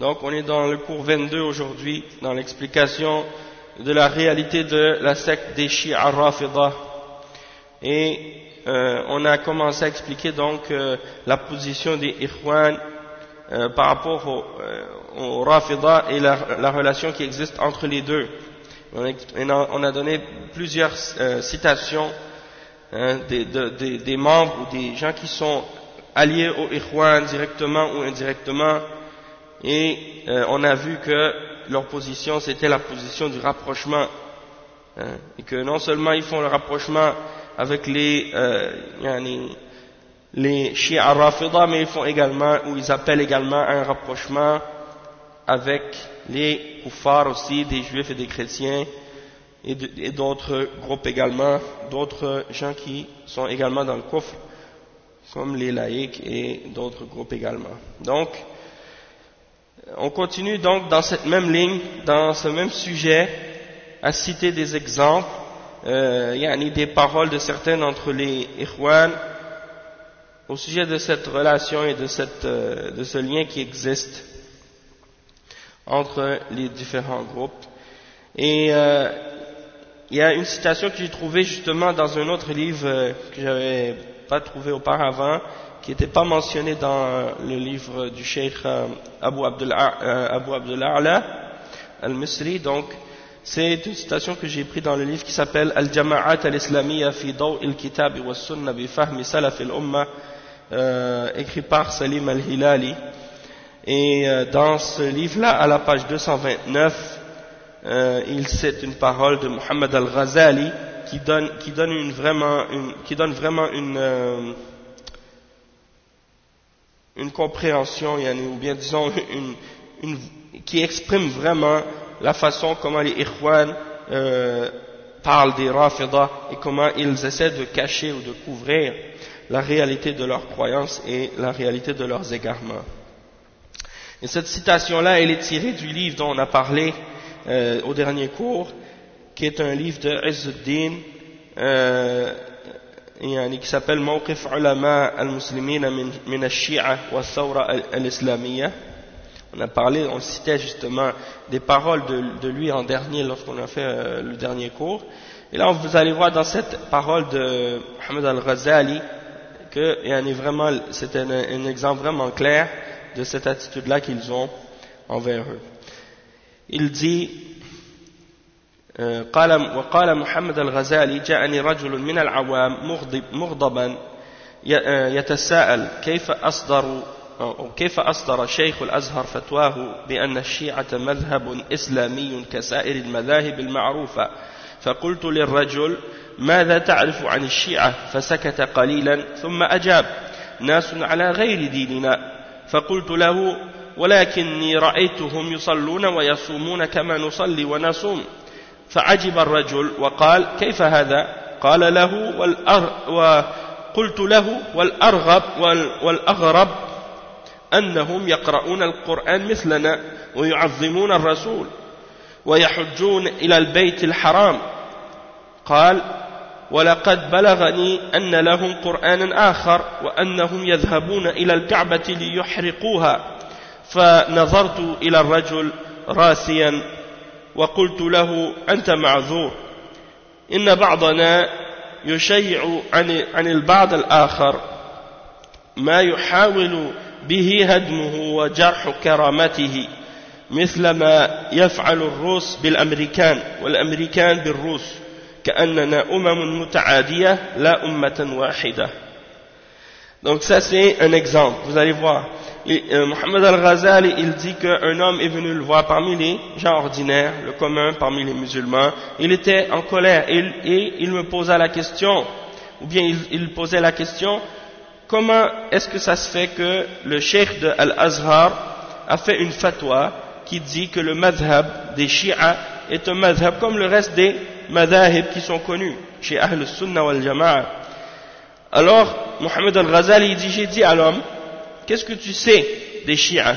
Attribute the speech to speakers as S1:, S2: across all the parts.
S1: Donc on est dans le cours 22 aujourd'hui, dans l'explication de la réalité de la secte des Shia Rafida. Et euh, on a commencé à expliquer donc euh, la position des Ikhwan euh, par rapport au, au Rafida et la, la, relation qui existe entre les deux. On a, on a donné plusieurs citations des, de, des, des membres ou des gens qui sont alliés aux Ikhwan directement ou indirectement et euh, on a vu que leur position c'était la position du rapprochement hein, et que non seulement ils font le rapprochement avec les euh, les Shia Rafida mais ils font également ou ils appellent également un rapprochement avec les kuffars aussi des juifs et des chrétiens et d'autres groupes également d'autres gens qui sont également dans le kufr comme les laïcs et d'autres groupes également. Donc on continue donc dans cette même ligne, dans ce même sujet, à citer des exemples, euh, yani des paroles de certains d'entre les Ikhwan au sujet de cette relation et de, cette, euh, de ce lien qui existe entre les différents groupes. Et euh, il y a une citation que j'ai trouvée justement dans un autre livre euh, que j'avais pas trouvé auparavant, qui n'était pas mentionné dans le livre du Cheikh Abu Abdullah al-Misri. Donc, c'est une citation que j'ai prise dans le livre qui s'appelle Al-Jama'at al-Islamiyya fi Daw il-Kitab wa Sunna bi Fahmi Salaf al-Umma, euh, écrit par Salim al-Hilali. Et euh, dans ce livre-là, à la page 229, euh, il cite une parole de Muhammad al-Ghazali qui donne, qui donne vraiment, une, qui donne vraiment une, euh, une compréhension, ou bien disons une, qui exprime vraiment la façon comment les Ikhwan euh, parlent des Rafida et comment ils essaient de cacher ou de couvrir la réalité de leurs croyances et la réalité de leurs égarements. Et cette citation-là, elle est tirée du livre dont on a parlé euh, au dernier cours, qui est un livre de Izzuddin, euh, يعني qui s'appelle موقف علماء المسلمين من من الشيعة والثورة الإسلامية on a parlé, on citait justement des paroles de, de lui en dernier lorsqu'on a fait euh, le dernier cours et là vous allez voir dans cette parole de Mohamed Al-Ghazali que yani, vraiment c'est un, un exemple vraiment clair de cette attitude là qu'ils ont envers eux il dit قال وقال محمد الغزالي جاءني رجل من العوام مغضب مغضبا يتساءل كيف أصدر أو كيف أصدر شيخ الأزهر فتواه بأن الشيعة مذهب إسلامي كسائر المذاهب المعروفة؟ فقلت للرجل ماذا تعرف عن الشيعة؟ فسكت قليلا ثم أجاب ناس على غير ديننا. فقلت له ولكني رأيتهم يصلون ويصومون كما نصلي ونصوم. فعجب الرجل وقال كيف هذا؟ قال له والأر وقلت له والأرغب والأغرب أنهم يقرؤون القرآن مثلنا ويعظمون الرسول ويحجون إلى البيت الحرام. قال ولقد بلغني أن لهم قرآنا آخر وأنهم يذهبون إلى الكعبة ليحرقوها. فنظرت إلى الرجل راسيا وقلت له أنت معذور. إن بعضنا يشيع عن, البعض الآخر. ما يحاول به هدمه وجرح كرامته مثل ما يفعل الروس بالأمريكان والأمريكان بالروس. كأننا أمم متعادية لا أمة واحدة. Donc ça c'est un exemple, vous allez voir. Euh, Al-Ghazali, il dit qu'un homme est venu le voir parmi les gens ordinaires, le commun parmi les musulmans. Il était en colère et, il me posa la question, ou bien il, posait la question, comment est-ce que ça se fait que le cheikh de Al-Azhar a fait une fatwa qui dit que le madhab des Shia est un madhab comme le reste des madhahib qui sont connus chez Ahl Sunnah wal Jama'a. Alors, Mohamed Al-Ghazali dit, j'ai dit à l'homme, qu'est-ce que tu sais des Shia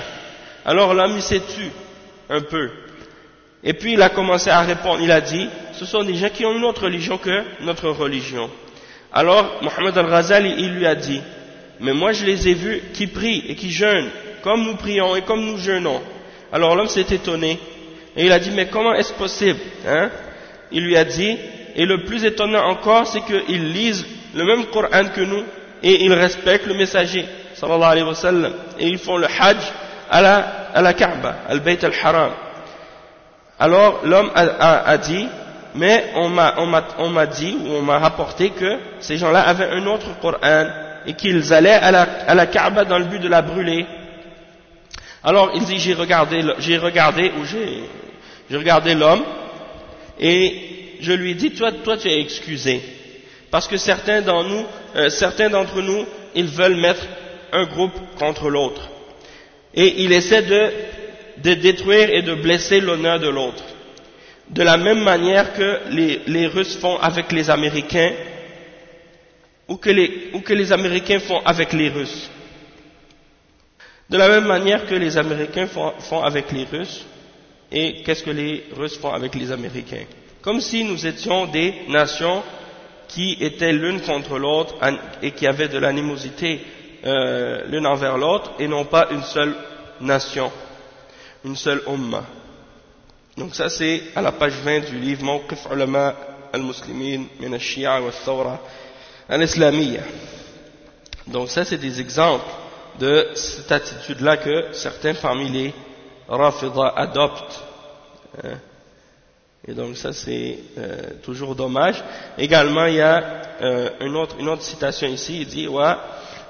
S1: Alors l'homme il s'est tu un peu. Et puis il a commencé à répondre, il a dit, ce sont des gens qui ont une autre religion que notre religion. Alors Mohamed Al-Ghazali, il lui a dit, mais moi je les ai vus qui prient et qui jeûnent, comme nous prions et comme nous jeûnons. Alors l'homme s'est étonné, et il a dit, mais comment est-ce possible hein? Il lui a dit, et le plus étonnant encore, c'est qu'ils lisent le même Coran que nous, et ils respectent le messager, sallallahu alayhi wa sallam, et ils font le hajj à la, à la Kaaba, al Bayt al-Haram. Alors l'homme a, dit, mais on m'a dit ou on m'a rapporté que ces gens-là avaient un autre Coran et qu'ils allaient à la, à la Kaaba dans le but de la brûler. Alors il dit j'ai regardé, j'ai regardé ou j'ai regardé l'homme et je lui ai dit toi, toi tu es excusé parce que certains d'entre nous, euh, certains d'entre nous, ils veulent mettre un groupe contre l'autre et il essaie de, détruire et de blesser l'honneur de l'autre de la même manière que les, Russes font avec les Américains ou que les, Américains font avec les Russes. De la même manière que les Américains font avec les Russes et qu'est-ce que les Russes font avec les Américains? Comme si nous étions des nations qui étaient l'une contre l'autre et qui avaient de l'animosité euh, l'une envers l'autre et non pas une seule nation, une seule ummah. Donc ça c'est à la page 20 du livre Ulama al-Muslimin min al-Shia wa al-Thawra al-Islamiyya. Donc ça c'est des exemples de cette attitude-là que certains parmi les Rafida adoptent. Hein. Et donc ça c'est euh, toujours dommage. Également il y a euh, une, autre, une autre citation ici, il dit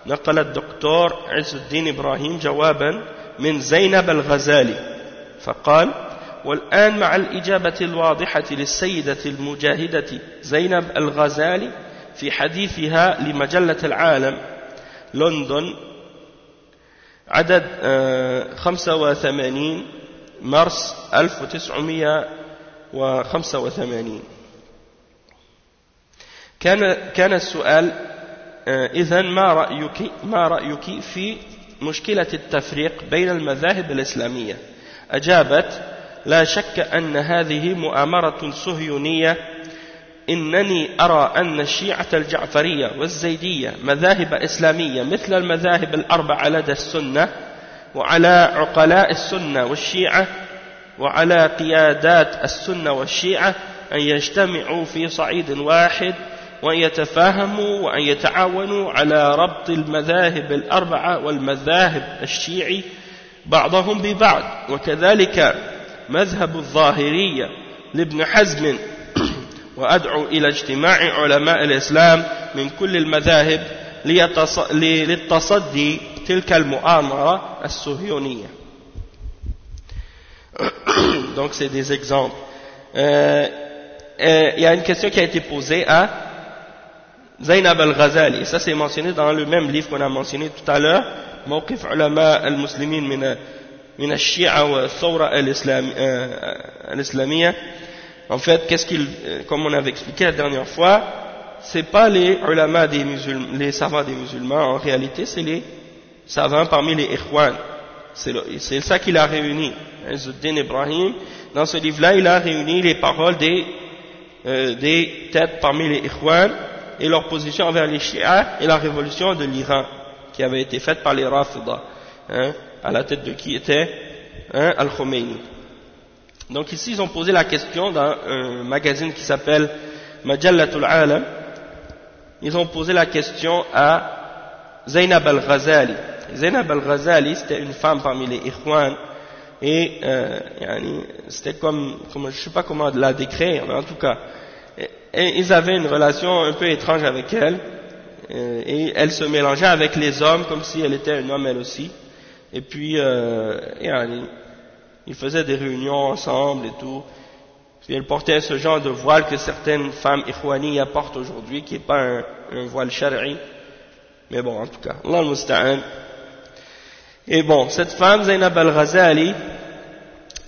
S1: نقل الدكتور عز الدين إبراهيم جوابا من زينب الغزالي فقال والآن مع الإجابة الواضحة للسيدة المجاهدة زينب الغزالي في حديثها لمجلة العالم لندن عدد 85 مارس 1985 كان كان السؤال إذا ما رأيك ما رأيك في مشكلة التفريق بين المذاهب الإسلامية؟ أجابت لا شك أن هذه مؤامرة صهيونية. إنني أرى أن الشيعة الجعفرية والزيدية مذاهب إسلامية مثل المذاهب الأربعة لدى السنة وعلى عقلاء السنة والشيعة وعلى قيادات السنة والشيعة أن يجتمعوا في صعيد واحد وأن يتفاهموا وأن يتعاونوا على ربط المذاهب الأربعة والمذاهب الشيعي بعضهم ببعض. وكذلك مذهب الظاهرية لابن حزم. وأدعو إلى اجتماع علماء الإسلام من كل المذاهب للتصدي تلك المؤامرة الصهيونية. Donc c'est des exemples. Euh, euh, il y a une question qui a été posée à Zainab al-Ghazali. Ça c'est mentionné dans le même livre qu'on a mentionné tout à l'heure, موقف علماء المسلمين من من الشيعة والثورة الإسلامية en fait qu'est-ce qu'il comme on avait expliqué la dernière fois c'est pas les ulama des musulmans les savants des musulmans en réalité c'est les savants parmi les ikhwan c'est ça qu'il a réuni Izzuddin Ibrahim dans ce livre là il a réuni les paroles des euh, des têtes parmi les Ikhwan et leur position envers les Shia et la révolution de l'Iran qui avait été faite par les Rafida, hein, à la tête de qui était hein, Al-Khomeini. Donc ici ils ont posé la question dans un magazine qui s'appelle Majallatul Alam, ils ont posé la question à Zainab al-Ghazali. Zainab al-Ghazali c'était une femme parmi les Ikhwan. Et euh, c'était comme, je sais pas comment la décrire, mais en tout cas, et, ils avaient une relation un peu étrange avec elle, euh, et elle se mélangeait avec les hommes comme si elle était un homme elle aussi, et puis euh, ils faisaient des réunions ensemble et tout, puis elle portait ce genre de voile que certaines femmes ikhwani apportent aujourd'hui, qui n'est pas un, voile shari, mais bon en tout cas, Allah al et bon, cette femme, Zainab al-Ghazali,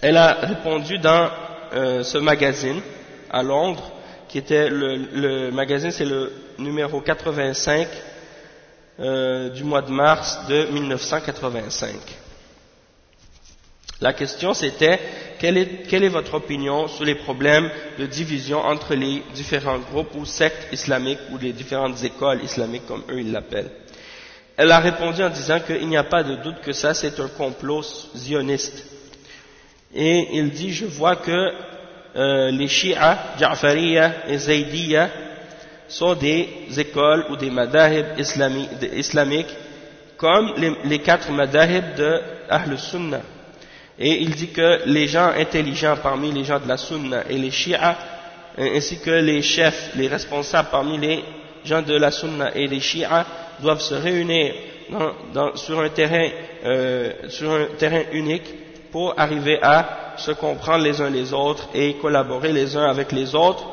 S1: elle a répondu dans euh, ce magazine à Londres, qui était le, magazine, c'est le numéro 85 euh, du mois de mars de 1985. La question c'était quelle est votre opinion sur les problèmes de division entre les différents groupes ou sectes islamiques ou les différentes écoles islamiques comme eux ils l'appellent? Elle a répondu en disant qu'il n'y a pas de doute que ça c'est un complot zioniste. Et il dit, je vois que euh, les Shia, Ja'fariya et Zaydiya sont des écoles ou des madahib islamiques comme les, quatre madahib de Ahl Sunnah. Et il dit que les gens intelligents parmi les gens de la Sunna et les Shia, ainsi que les chefs, les responsables parmi les gens de la Sunna et les Shia, doivent se réunir sur, un terrain, euh, sur un terrain unique pour arriver à se comprendre les uns les autres et collaborer les uns avec les autres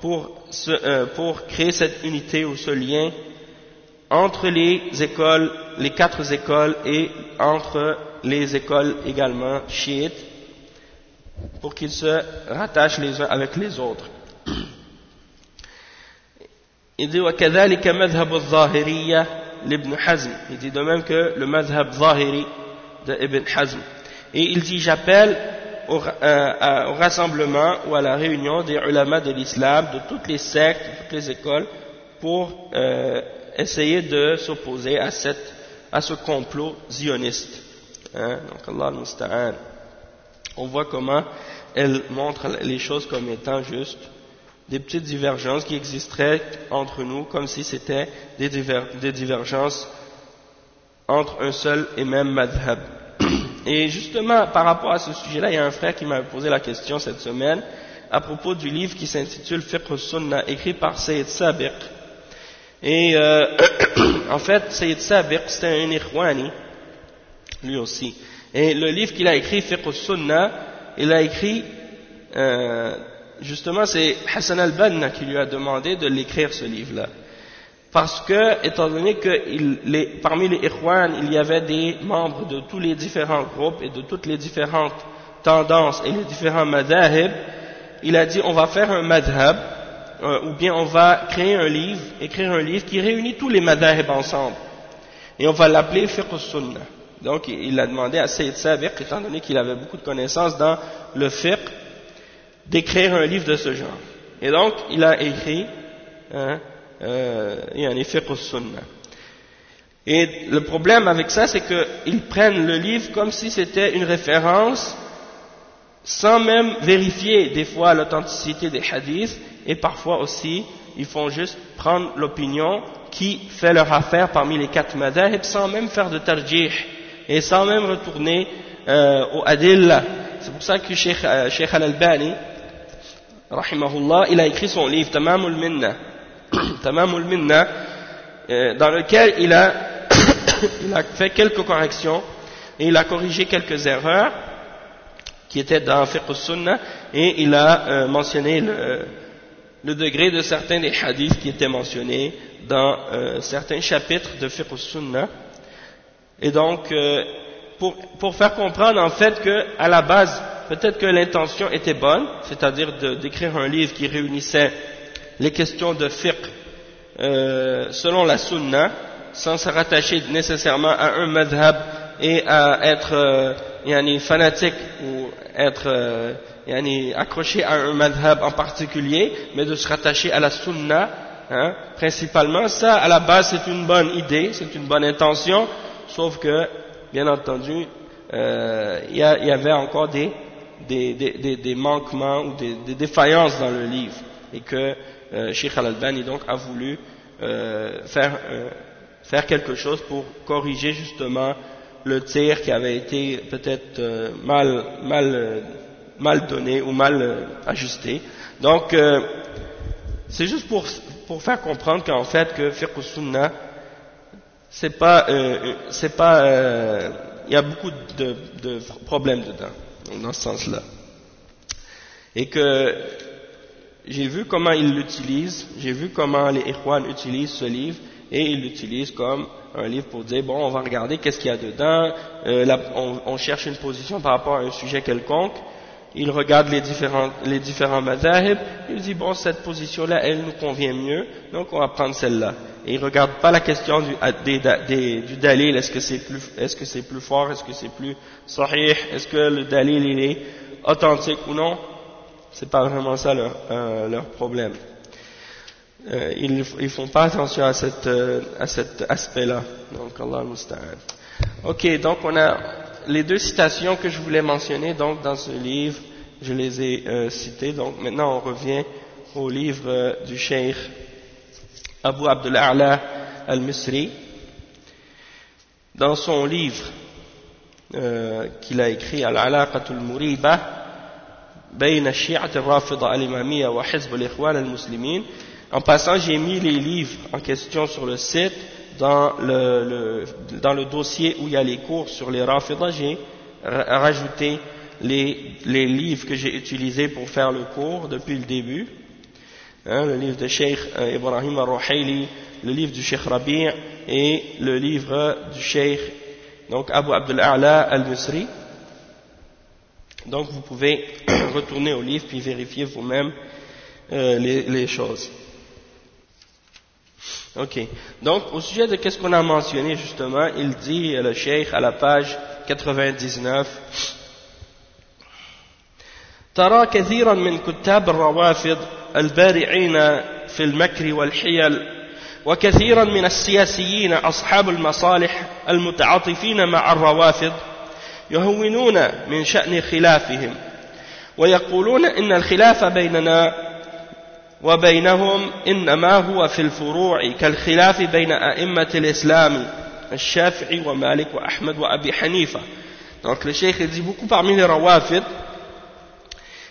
S1: pour, euh, pour créer cette unité ou ce lien entre les écoles, les quatre écoles et entre les écoles également chiites pour qu'ils se rattachent les uns avec les autres. Il dit وكذلك مذهب الظاهرية l'Ibn Hazm. Il dit de même que le madhab zahiri de Ibn Hazm. Et il dit j'appelle au, euh, au, rassemblement ou à la réunion des ulama de l'islam, de toutes les sectes, de toutes les écoles, pour euh, essayer de s'opposer à, cette, à ce complot zioniste. Hein? Donc Allah al On voit comment elle montre les choses comme étant justes des petites divergences qui existeraient entre nous comme si c'était des, divergences entre un seul et même madhab. Et justement, par rapport à ce sujet-là, il y a un frère qui m'a posé la question cette semaine à propos du livre qui s'intitule Fiqh Sunnah, écrit par Sayyid Sabiq. Et euh, en fait, Sayyid Sabiq, c'était un Ikhwani, lui aussi. Et le livre qu'il a écrit, Fiqh Sunnah, il a écrit euh, justement, c'est Hassan al-Banna qui lui a demandé de l'écrire ce livre-là. Parce que, étant donné que parmi les Ikhwan, il y avait des membres de tous les différents groupes et de toutes les différentes tendances et les différents madhab, il a dit on va faire un madhab, euh, ou bien on va créer un livre, écrire un livre qui réunit tous les madhab ensemble. Et on va l'appeler Fiqh Sunnah. Donc il a demandé à Sayyid Sabiq, étant donné qu'il avait beaucoup de connaissances dans le fiqh, d'écrire un livre de ce genre. Et donc, il a écrit hein, euh, un effet Sunnah. Et le problème avec ça, c'est qu'ils prennent le livre comme si c'était une référence, sans même vérifier des fois l'authenticité des hadiths, et parfois aussi, ils font juste prendre l'opinion qui fait leur affaire parmi les quatre madhahib, sans même faire de tarjih, et sans même retourner euh, au adil. C'est pour ça que Sheikh, euh, Al-Albani, rahimahullah, il a écrit son livre Tamamul Minna, euh, dans lequel il a, il a fait quelques corrections et il a corrigé quelques erreurs qui étaient dans Fiqh Sunnah et il a euh, mentionné le, le, degré de certains des hadiths qui étaient mentionnés dans euh, certains chapitres de Fiqh Sunnah. Et donc, pour, pour faire comprendre en fait que à la base peut-être que l'intention était bonne, c'est-à-dire d'écrire un livre qui réunissait les questions de fiqh euh, selon la sunna, sans se rattacher nécessairement à un madhab et à être euh, yani, fanatique ou être euh, yani, accroché à un madhab en particulier, mais de se rattacher à la sunna, hein, principalement, ça, à la base, c'est une bonne idée, c'est une bonne intention, sauf que, bien entendu, euh, il y, y, avait encore des, des, des, des manquements ou des, défaillances dans le livre, et que euh, Sheikh Al-Albani donc a voulu euh, faire, euh, faire quelque chose pour corriger justement le tir qui avait été peut-être euh, mal, mal, euh, mal donné ou mal ajusté. Donc, c'est juste pour, pour faire comprendre qu'en fait que fiqh sunnah c'est pas, c'est pas, il y a beaucoup de, de problèmes dedans, dans ce sens-là. Et que j'ai vu comment ils l'utilisent, j'ai vu comment les Ikhwan utilisent ce livre, et ils l'utilisent comme un livre pour dire, bon, on va regarder qu'est-ce qu'il y a dedans, euh, on, cherche une position par rapport à un sujet quelconque, il regarde les différents, les différents il dit, bon, cette position-là, elle nous convient mieux, donc on va prendre celle-là. Et il ne regarde pas la question du, des, des, du dalil, est-ce que c'est plus, est-ce que plus fort, est-ce que c'est plus sahih, est-ce que le dalil, il est authentique ou non, c'est pas vraiment ça leur, euh, leur problème. Euh, ils ne font pas attention à, cette, euh, à cet aspect-là. Donc, Allah musta'an. Ok, donc on a les deux citations que je voulais mentionner donc dans ce livre, je les ai euh, citées. Donc maintenant on revient au livre euh, du Cheikh Abu Abdullah al-Misri. Dans son livre euh, qu'il a écrit Al-Alaqatul Muriba, بين الشيعة الرافضة الإمامية وحزب الإخوان المسلمين en passant, j'ai mis les livres en question sur le site, dans le, dans le dossier où il y a les cours sur les Rafidah, j'ai rajouté les, les, livres que j'ai utilisés pour faire le cours depuis le début. Hein, le livre de Sheikh euh, Ibrahim al-Ruhayli, le livre du Sheikh Rabi' et le livre du Sheikh donc Abu Abdul A'la al-Musri. Donc vous pouvez retourner au livre puis vérifier vous-même euh, les, les choses. Ok. Donc, au sujet de qu'est-ce qu'on a mentionné justement, il dit, le cheikh, à la page 99, ترى كثيرا من كتاب الروافض البارعين في المكر والحيل وكثيرا من السياسيين أصحاب المصالح المتعاطفين مع الروافض يهونون من شأن خلافهم ويقولون إن الخلاف بيننا وبينهم إنما هو في الفروع كالخلاف بين أئمة الإسلام الشافعي ومالك وأحمد وأبي حنيفة. Donc le cheikh dit beaucoup parmi les rawafid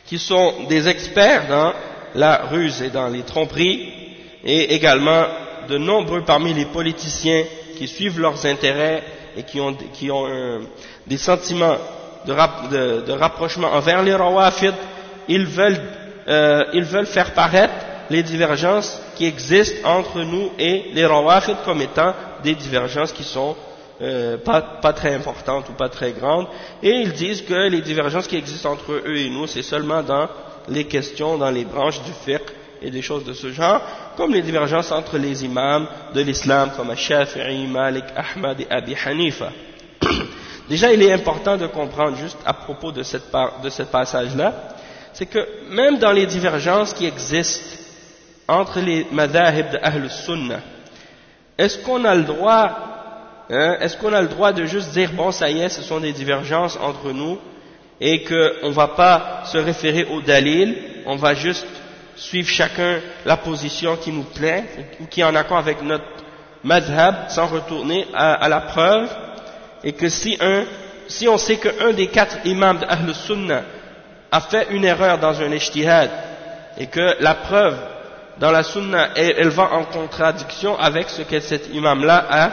S1: qui sont des experts dans la ruse et dans les tromperies et également de nombreux parmi les politiciens qui suivent leurs intérêts et qui ont, qui ont euh, des sentiments de, de, rapprochement envers les rawafid ils veulent euh, ils veulent faire paraître les divergences qui existent entre nous et les rawafid comme étant des divergences qui sont euh, pas, pas, très importantes ou pas très grandes. Et ils disent que les divergences qui existent entre eux et nous, c'est seulement dans les questions, dans les branches du fiqh et des choses de ce genre, comme les divergences entre les imams de l'islam comme Shafi'i, Malik, Ahmad et Abi Hanifa. Déjà, il est important de comprendre juste à propos de, cette de ce passage-là, c'est que même dans les divergences qui existent entre les madhahib de Sunnah, est-ce qu'on a le droit, hein, est-ce qu'on a le droit de juste dire bon ça y est, ce sont des divergences entre nous et qu'on ne va pas se référer au dalil, on va juste suivre chacun la position qui nous plaît ou qui est en accord avec notre madhab sans retourner à, la preuve et que si un, si on sait qu'un des quatre imams de Ahl Sunnah a fait une erreur dans un ijtihad et que la preuve dans la sunna, elle, va en contradiction avec ce que cet imam-là a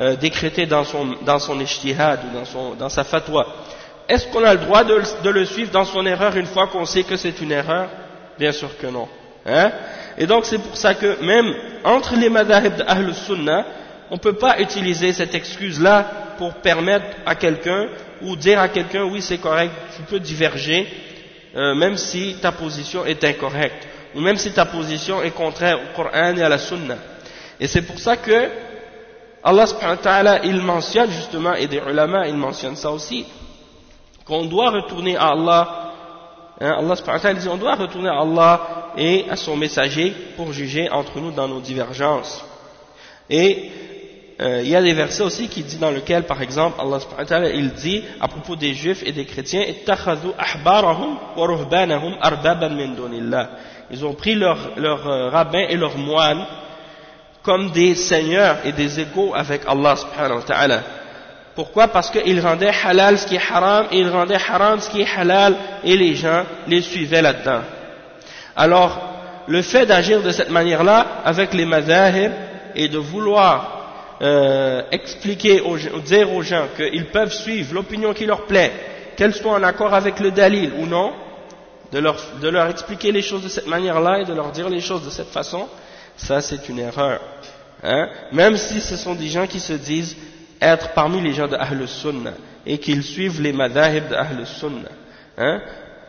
S1: euh, décrété dans son, dans son ijtihad ou dans, son, dans sa fatwa. Est-ce qu'on a le droit de, de, le suivre dans son erreur une fois qu'on sait que c'est une erreur? Bien sûr que non. Hein? Et donc c'est pour ça que même entre les madhahib d'Ahl Sunnah, on ne peut pas utiliser cette excuse-là pour permettre à quelqu'un ou dire à quelqu'un oui c'est correct, tu peux diverger euh, même si ta position est incorrecte ou même si ta position est contraire au Coran et à la Sunna. Et c'est pour ça que Allah subhanahu wa ta'ala, il mentionne justement, et des ulama, ils mentionnent ça aussi, qu'on doit retourner à Allah. Hein, Allah subhanahu dit on doit retourner à Allah et à son messager pour juger entre nous dans nos divergences. Et euh, il y a des versets aussi qui disent dans lesquels, par exemple, Allah subhanahu il dit à propos des juifs et des chrétiens, Ils ont pris leurs leur, euh, rabbins et leurs moines comme des seigneurs et des égaux avec Allah subhanahu wa ta'ala. Pourquoi Parce qu'ils rendaient halal ce qui est haram et ils rendaient haram ce qui est halal et les gens les suivaient là-dedans. Alors, le fait d'agir de cette manière-là avec les madhahib et de vouloir euh, expliquer, aux, dire aux gens qu'ils peuvent suivre l'opinion qui leur plaît, qu'elle soit en accord avec le dalil ou non, de leur, de leur expliquer les choses de cette manière-là et de leur dire les choses de cette façon, ça c'est une erreur. Hein? Même si ce sont des gens qui se disent être parmi les gens de Ahl Sunnah et qu'ils suivent les madahib de Ahl Sunnah. Hein?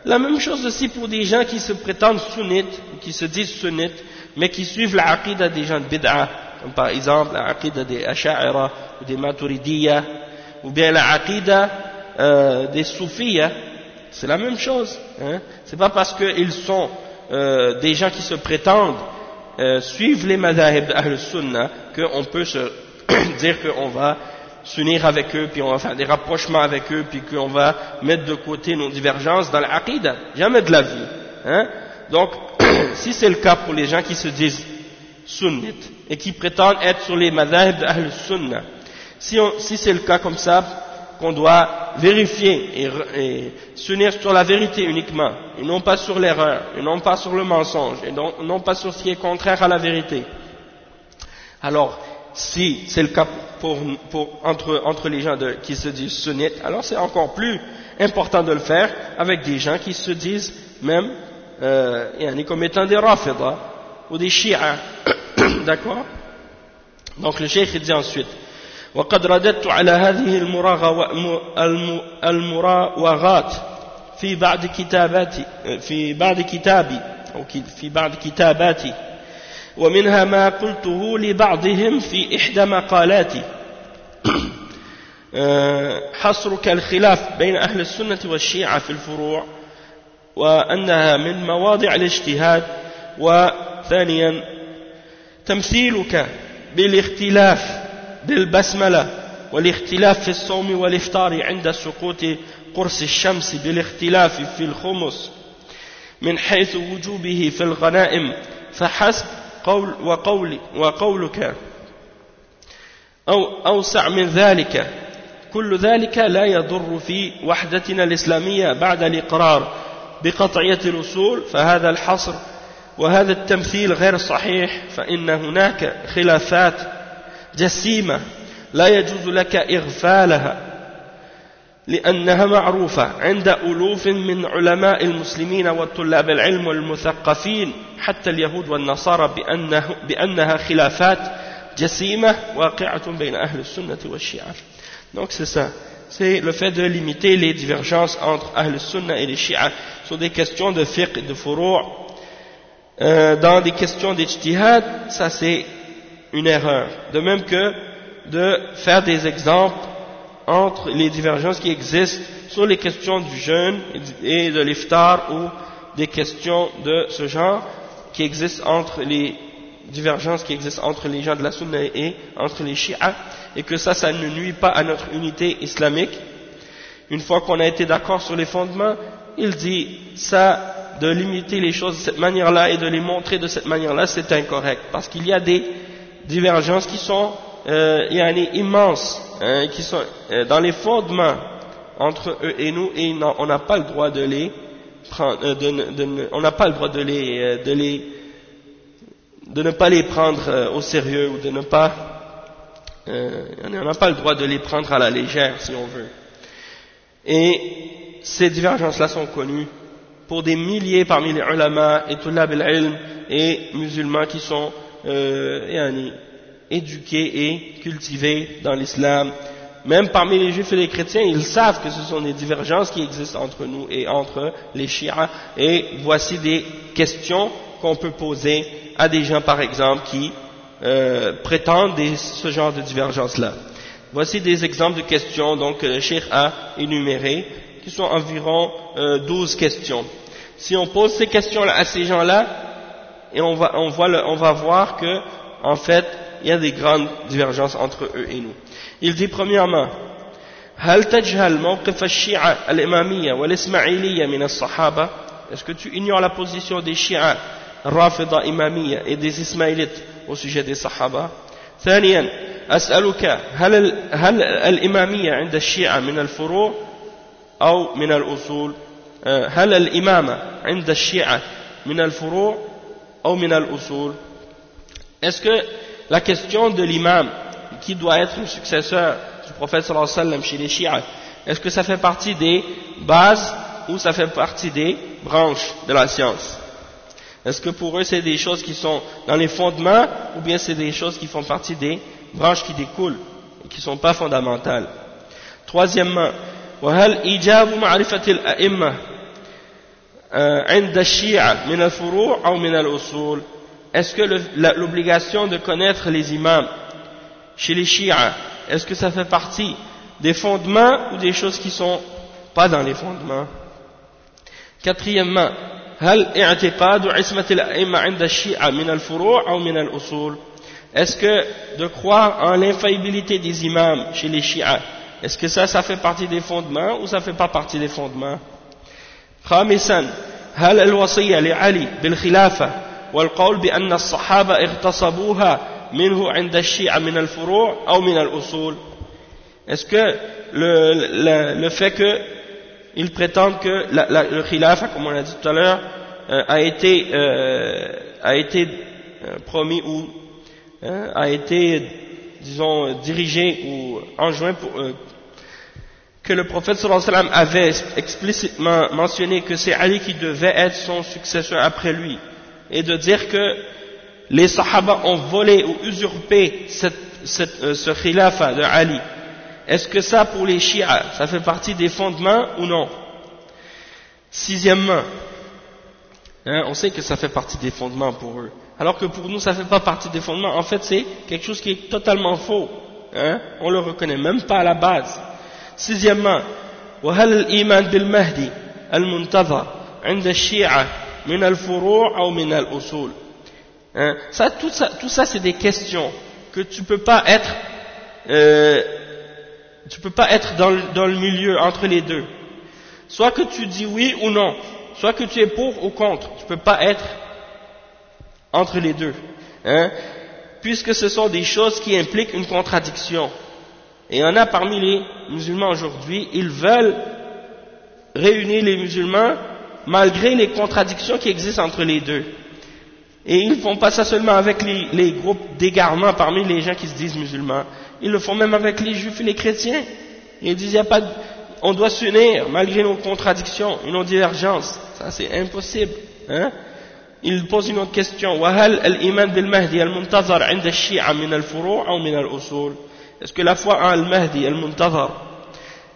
S1: La même chose aussi pour des gens qui se prétendent sunnites, qui se disent sunnites, mais qui suivent la des gens de bid'ah, comme par exemple la des Asha'ira ou des Maturidiyya, ou bien la euh, des Soufiyya, c'est la même chose. Hein? C'est pas parce qu'ils sont euh, des gens qui se prétendent euh, suivre les madhahib d'Ahl Sunnah qu'on peut se dire qu'on va s'unir avec eux, puis on va faire des rapprochements avec eux, puis qu'on va mettre de côté nos divergences dans l'aqidah. Jamais de la vie. Hein? Donc, si c'est le cas pour les gens qui se disent sunnites et qui prétendent être sur les madhahib d'Ahl Sunnah, si, si c'est le cas comme ça, qu'on doit vérifier et, s'unir sur la vérité uniquement, et non pas sur l'erreur, et non pas sur le mensonge, et non, non pas sur ce qui est contraire à la vérité. Alors, si c'est le cas pour, pour, entre, entre, les gens de, qui se disent sunnites, alors c'est encore plus important de le faire avec des gens qui se disent même euh, comme étant des rafidah ou des shi'a. D'accord Donc le cheikh dit ensuite وقد رددت على هذه المراوغات في بعض كتاباتي في بعض كتابي أو في بعض كتاباتي ومنها ما قلته لبعضهم في إحدى مقالاتي. حصرك الخلاف بين أهل السنة والشيعة في الفروع وأنها من مواضع الاجتهاد وثانيا تمثيلك بالاختلاف بالبسملة والاختلاف في الصوم والإفطار عند سقوط قرص الشمس بالاختلاف في الخمس من حيث وجوبه في الغنائم فحسب قول وقول وقولك أو أوسع من ذلك. كل ذلك لا يضر في وحدتنا الإسلامية بعد الإقرار بقطعية الأصول فهذا الحصر وهذا التمثيل غير صحيح فإن هناك خلافات جسيمة لا يجوز لك إغفالها. لأنها معروفة عند ألوف من علماء المسلمين والطلاب العلم والمثقفين حتى اليهود والنصارى بأنه بأنها خلافات جسيمة واقعة بين أهل السنة والشيعة Donc c'est ça, c'est le fait de limiter les divergences entre Ahl Sunnah et les Shia sur des questions de fiqh et de furu' euh, dans des questions d'ijtihad, ça c'est une erreur. De même que de faire des exemples entre les divergences qui existent sur les questions du jeûne et de l'iftar ou des questions de ce genre qui existent entre les divergences qui existent entre les gens de la sunna et entre les chiites et que ça, ça ne nuit pas à notre unité islamique. Une fois qu'on a été d'accord sur les fondements, il dit ça, de limiter les choses de cette manière-là et de les montrer de cette manière-là, c'est incorrect parce qu'il y a des divergences qui sont euh, immenses, hein, qui sont euh, dans les fondements entre eux et nous, et on n'a pas le droit de les prendre, euh, de, de, on n'a pas le droit de les, euh, de ne pas les prendre au sérieux ou de ne pas, on n'a pas le droit de les prendre à la légère, si on veut. Et ces divergences-là sont connues pour des milliers parmi les ulama et tout ilm et musulmans qui sont euh, éduqués et cultivés dans l'islam. Même parmi les juifs et les chrétiens, ils savent que ce sont des divergences qui existent entre nous et entre les chiites. Et voici des questions qu'on peut poser à des gens, par exemple, qui euh, prétendent ce genre de divergence-là. Voici des exemples de questions donc, que le cheikh a énumérées qui sont environ 12 questions. Si on pose ces questions-là à ces gens-là, et on va, on, voit on va voir que, en fait, il y a des grandes divergences entre eux et nous. Il dit premièrement, هل تجهل موقف الشيعة الإمامية والإسماعيلية من الصحابة Est-ce que tu ignores la position des Shia, Rafida Imamiyya et des Ismaélites au sujet des Sahaba ثانيا أسألك هل هل الإمامية عند الشيعة من الفروع أو من الأصول هل الإمامة عند الشيعة من الفروع أو من الأصول Est-ce que la question de l'imam qui doit être le successeur du prophète sallallahu alayhi wa sallam chez les chiites, est-ce que ça fait partie des bases ou ça fait partie des branches de la science Est-ce que pour eux c'est des choses qui sont dans les fondements ou bien c'est des choses qui font partie des branches qui découlent et qui ne sont pas fondamentales Troisièmement, وهل إيجاب معرفة الأئمة عند الشيعة من الفروع أو من الأصول est-ce que l'obligation de connaître les imams chez les chiites, est-ce que ça fait partie des fondements ou des choses qui sont pas dans les fondements? Quatrièmement, Est-ce que de croire en l'infaillibilité des imams chez les chiites, est-ce que ça, ça fait partie des fondements ou ça fait pas partie des fondements? خامسا هل الوصية لعلي بالخلافة والقول بأن الصحابة اغتصبوها منه عند الشيعة من الفروع أو من الأصول Est-ce que le, le, le fait qu'ils prétendent que la, la, le khilaf, comme on l'a dit tout à l'heure, euh, a été, euh, a été euh, promis ou euh, a été, disons, dirigé ou enjoint pour, euh, que le prophète sallallahu alayhi wa sallam avait explicitement mentionné que c'est Ali qui devait être son successeur après lui et de dire que les Sahaba ont volé ou usurpé cette, cette, euh, ce khilafa de Ali. Est-ce que ça, pour les chiites, ça fait partie des fondements ou non Sixièmement, hein, on sait que ça fait partie des fondements pour eux. Alors que pour nous, ça ne fait pas partie des fondements. En fait, c'est quelque chose qui est totalement faux. Hein, on ne le reconnaît même pas à la base. Sixièmement, وهل الإيمان بالمهدي المنتظر عند الشيعة min al-furu' ou min al-usul hein? ça, tout ça, tout ça c'est des questions que tu peux pas être euh, tu peux pas être dans, le milieu entre les deux. Soit que tu dis oui ou non soit que tu es pour ou contre tu peux pas être entre les deux. Hein? puisque ce sont des choses qui impliquent une contradiction. Et il y en a parmi les musulmans aujourd'hui ils veulent réunir les musulmans malgré les contradictions qui existent entre les deux. Et ils ne font pas ça seulement avec les, groupes d'égarement parmi les gens qui se disent musulmans. Ils le font même avec les juifs et les chrétiens. Ils disent, y a pas on doit s'unir malgré nos contradictions et nos divergences. Ça, c'est impossible. Hein? Il pose une autre question. Est-ce que la foi en al-Mahdi, al-Muntazar,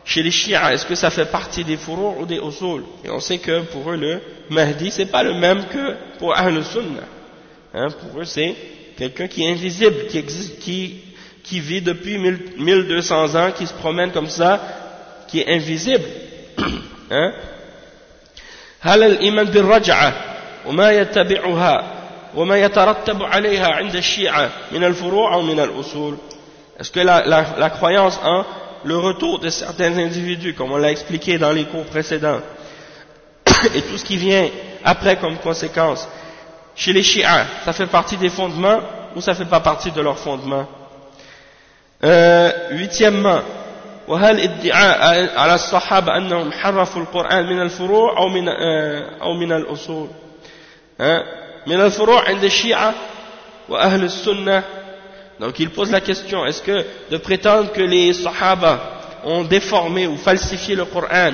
S1: chez les chiites, est-ce que ça fait partie des furou' ou des usul Et on sait que pour eux, le Mahdi, c'est pas le même que pour Ahl Sunnah. Hein, pour eux, c'est quelqu'un qui est invisible, qui existe, qui, qui vit depuis 1200 ans, qui se promène comme ça, qui est invisible. hein هل الإيمان بالرجعة وما يتبعها وما يترتب عليها عند الشيعة من الفروع أو من الأصول Est-ce que la, la, la croyance en le retour de certains individus, comme on l'a expliqué dans les cours précédents, et tout ce qui vient après comme conséquence, chez les chiites, ça fait partie des fondements ou ça fait pas partie de leurs fondements euh, Huitièmement, وهل ادعاء على الصحابة أنهم حرفوا القرآن من الفروع أو من أو من الأصول من الفروع عند الشيعة وأهل السنة donc il pose la question, est-ce que de prétendre que les Sahaba ont déformé ou falsifié le Coran,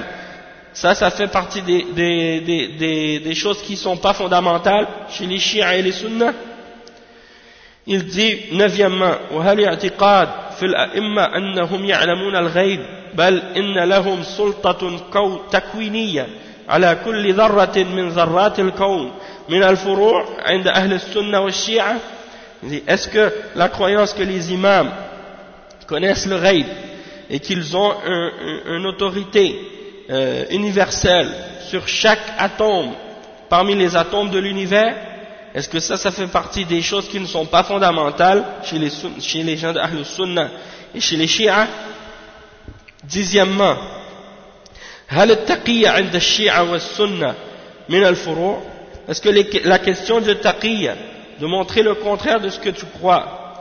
S1: ça, ça fait partie des, des, des, des choses qui ne sont pas fondamentales chez les chiites et les sunnah Il dit, neuvièmement, وهل اعتقاد في الأئمة أنهم يعلمون الغيب بل إن لهم سلطة تكوينية على كل ذرة من ذرات الكون من الفروع عند أهل السنة والشيعة est-ce que la croyance que les imams connaissent le raid et qu'ils ont une autorité euh, universelle sur chaque atome parmi les atomes de l'univers Est-ce que ça, ça fait partie des choses qui ne sont pas fondamentales chez les, chez les gens Sunnah et chez les chiites Dixièmement, est-ce que la question de taqiyya de montrer le contraire de ce que tu crois,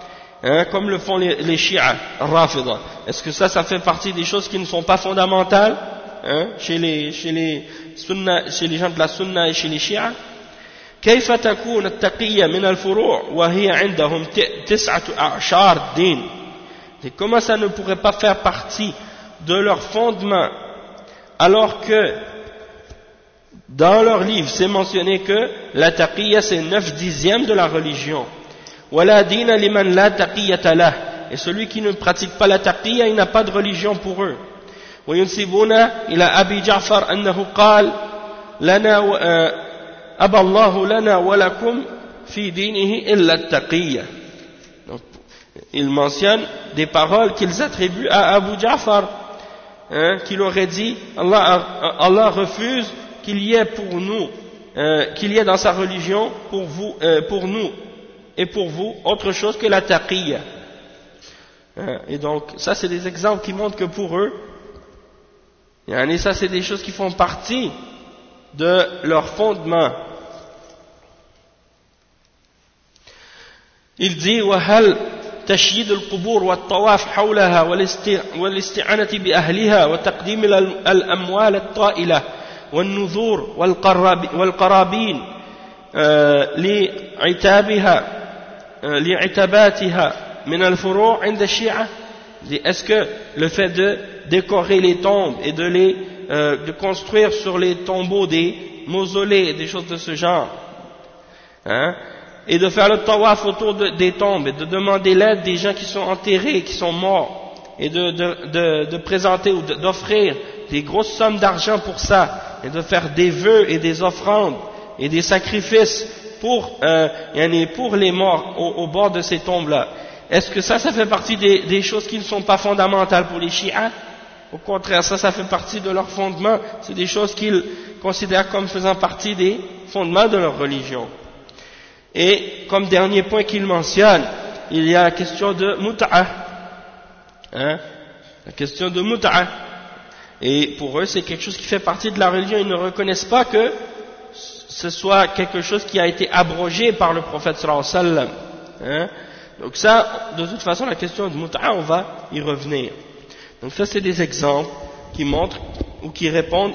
S1: hein, comme le font les, les Shia, Rafida, est-ce que ça, ça fait partie des choses qui ne sont pas fondamentales hein, chez, les, chez, les sunna, chez les gens de la sunna et chez les Shia كيف تكون التقية من الفروع وهي عندهم تسعة أعشار الدين Et comment ça ne pourrait pas faire partie de leur fondement alors que dans leur livre c'est mentionné que la taqiyya c'est neuf dixièmes de la religion et celui qui ne pratique pas la taqiyya il n'a pas de religion pour eux وينسبون إلى أبي جعفر أنه قال لنا أبى الله لنا ولكم في دينه إلا التقية il mentionne des paroles qu'ils attribuent à Abu Ja'far hein, qu'il aurait dit Allah, Allah refuse qu'il y ait pour nous euh, qu'il y ait dans sa religion pour vous euh, pour nous et pour vous autre chose que la taqiyya hein, et donc ça c'est des exemples qui montrent que pour eux et ça c'est des choses qui font partie de leur fondement il dit وهل تشييد القبور والطواف حولها والاستعانة بأهلها وتقديم الأموال الطائلة والنذور والقرابين لعتابها لعتاباتها من الفروع عند الشيعة est-ce que le fait de décorer les tombes et de les euh, de construire sur les tombeaux des mausolées des choses de ce genre hein, et de faire le tawaf autour des tombes et de demander l'aide des gens qui sont enterrés, qui sont morts et de, de, de, présenter ou d'offrir des grosses sommes d'argent pour ça et de faire des vœux et des offrandes et des sacrifices pour, euh, pour les morts au, bord de ces tombes-là. Est-ce que ça, ça fait partie des, choses qui ne sont pas fondamentales pour les chiites? Au contraire, ça, ça fait partie de leur fondement. C'est des choses qu'ils considèrent comme faisant partie des fondements de leur religion. Et comme dernier point qu'il mentionne, il y a la question de muta'a. Hein, la question de muta'a. Et pour eux, c'est quelque chose qui fait partie de la religion. Ils ne reconnaissent pas que ce soit quelque chose qui a été abrogé par le prophète sallallahu alayhi wa sallam. Hein. Donc ça, de toute façon, la question de muta'a, on va y revenir. Donc ça, c'est des exemples qui montrent ou qui répondent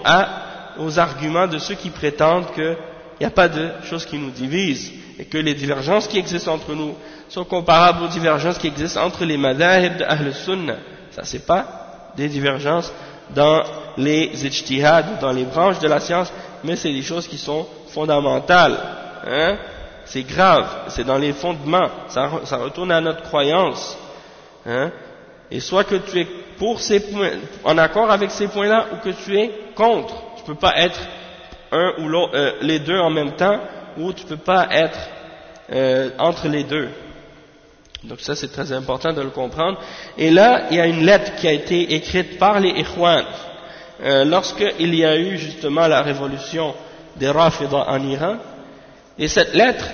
S1: aux arguments de ceux qui prétendent qu'il n'y a pas de choses qui nous divisent et que les divergences qui existent entre nous sont comparables aux divergences qui existent entre les madhahib de Ahl Sunnah. Ça, c'est pas des divergences dans les ijtihad, dans les branches de la science, mais c'est des choses qui sont fondamentales. Hein? C'est grave, c'est dans les fondements, ça, retourne à notre croyance. Hein? Et soit que tu es pour ces points, en accord avec ces points-là, ou que tu es contre. Tu peux pas être un ou euh, les deux en même temps, où tu ne peux pas être euh, entre les deux. Donc ça c'est très important de le comprendre. Et là, il y a une lettre qui a été écrite par les Ikhwan euh, lorsqu'il y a eu justement la révolution des Rafida en Iran. Et cette lettre,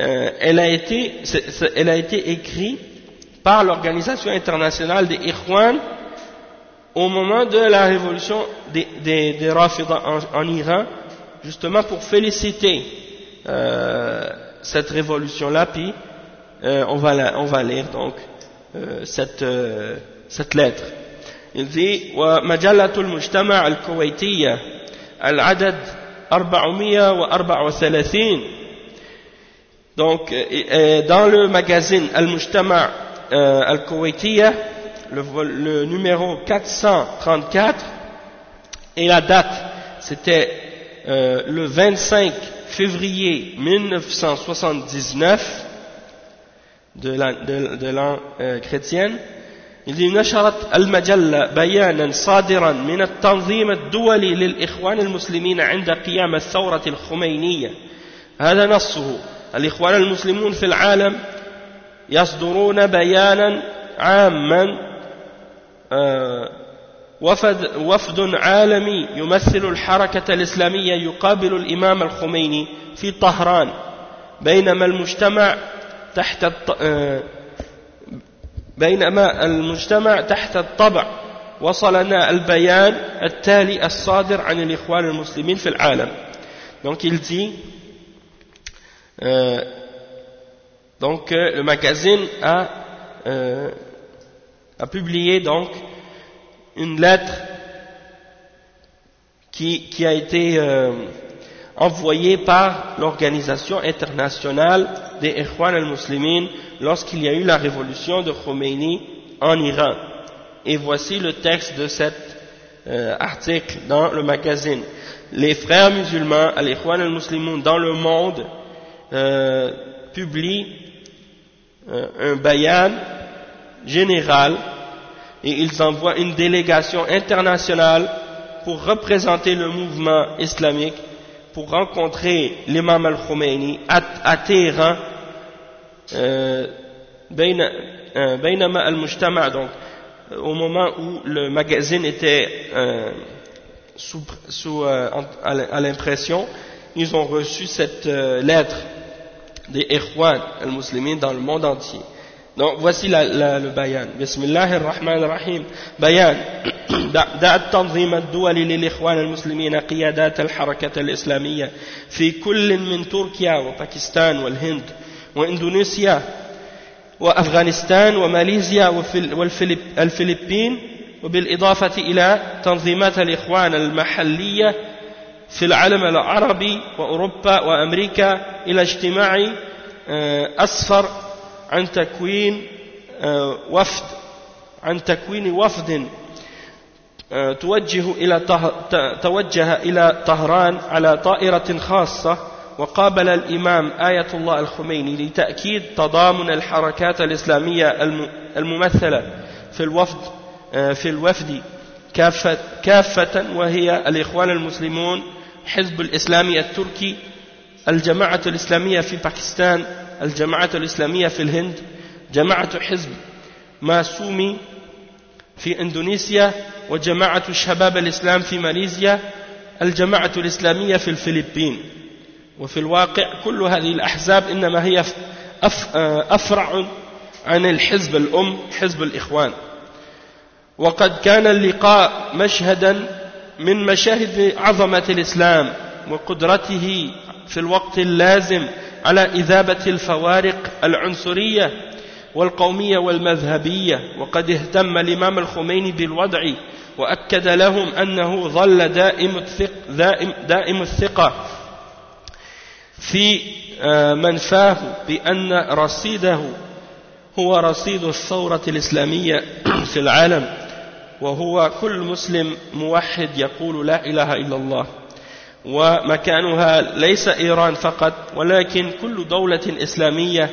S1: euh, elle, a été, elle a été écrite par l'Organisation internationale des Ikhwan au moment de la révolution des, des, en Iran, justement pour féliciter euh, cette révolution-là, puis euh, on, va la, on va lire donc euh, cette, euh, cette lettre. Il dit ومجلة المجتمع الكويتية العدد 434 donc euh, dans le magazine Al-Mujtama' euh, Al-Kuwaitiyya le, le numéro 434 et la date c'était euh, le 25 février 1979 de l'an euh, chrétienne, il dit نشرت المجلة بيانا صادرا من التنظيم الدولي للإخوان المسلمين عند قيام الثورة الخمينية. هذا نصه. الإخوان المسلمون في العالم يصدرون بيانا عاما وفد, وفد عالمي يمثل الحركة الإسلامية يقابل الإمام الخميني في طهران. بينما المجتمع تحت بينما المجتمع تحت الطبع. وصلنا البيان التالي الصادر عن الإخوان المسلمين في العالم. Donc il dit euh, donc euh, le magazine a euh, a publié donc une lettre qui, qui a été euh, envoyée par l'organisation internationale des Ikhwan al-Muslimin lorsqu'il y a eu la révolution de Khomeini en Iran. Et voici le texte de cet euh, article dans le magazine. Les frères musulmans, al-Ikhwan al-Muslimun dans le monde, euh, publient euh, un bayan général et ils envoient une délégation internationale pour représenter le mouvement islamique, pour rencontrer l'imam al-Khomeini à, Téhéran, euh, euh al-Mujtama, donc euh, au moment où le magazine était sous, à l'impression, ils ont reçu cette lettre des Ikhwan al-Muslimin dans le monde entier. Donc voici la, la, le bayan. Bismillah ar-Rahman ar-Rahim. Bayan. دعا التنظيم الدولي للإخوان المسلمين قيادات الحركة الإسلامية في كل من تركيا وباكستان والهند وإندونيسيا وأفغانستان وماليزيا والفلبين وبالإضافة إلى تنظيمات الإخوان المحلية في العالم العربي وأوروبا وأمريكا إلى اجتماع أسفر عن تكوين آه، وفد عن تكوين وفد آه، توجه إلى توجه إلى طهران على طائرة خاصة وقابل الإمام آية الله الخميني لتأكيد تضامن الحركات الإسلامية الممثلة في الوفد آه، في الوفد كافة, كافة وهي الإخوان المسلمون حزب الإسلامي التركي الجماعة الإسلامية في باكستان الجماعة الإسلامية في الهند جماعة حزب ماسومي في إندونيسيا وجماعة شباب الإسلام في ماليزيا الجماعة الإسلامية في الفلبين. وفي الواقع كل هذه الأحزاب إنما هي أفرع عن الحزب الأم حزب الإخوان. وقد كان اللقاء مشهدا من مشاهد عظمة الإسلام وقدرته في الوقت اللازم على إذابة الفوارق العنصرية والقومية والمذهبية. وقد اهتم الإمام الخميني بالوضع وأكد لهم أنه ظل دائم, الثق دائم, دائم الثقة في آه، منفاه بأن رصيده هو رصيد الثورة الإسلامية في العالم. وهو كل مسلم موحد يقول لا إله إلا الله. ومكانها ليس إيران فقط ولكن كل دولة إسلامية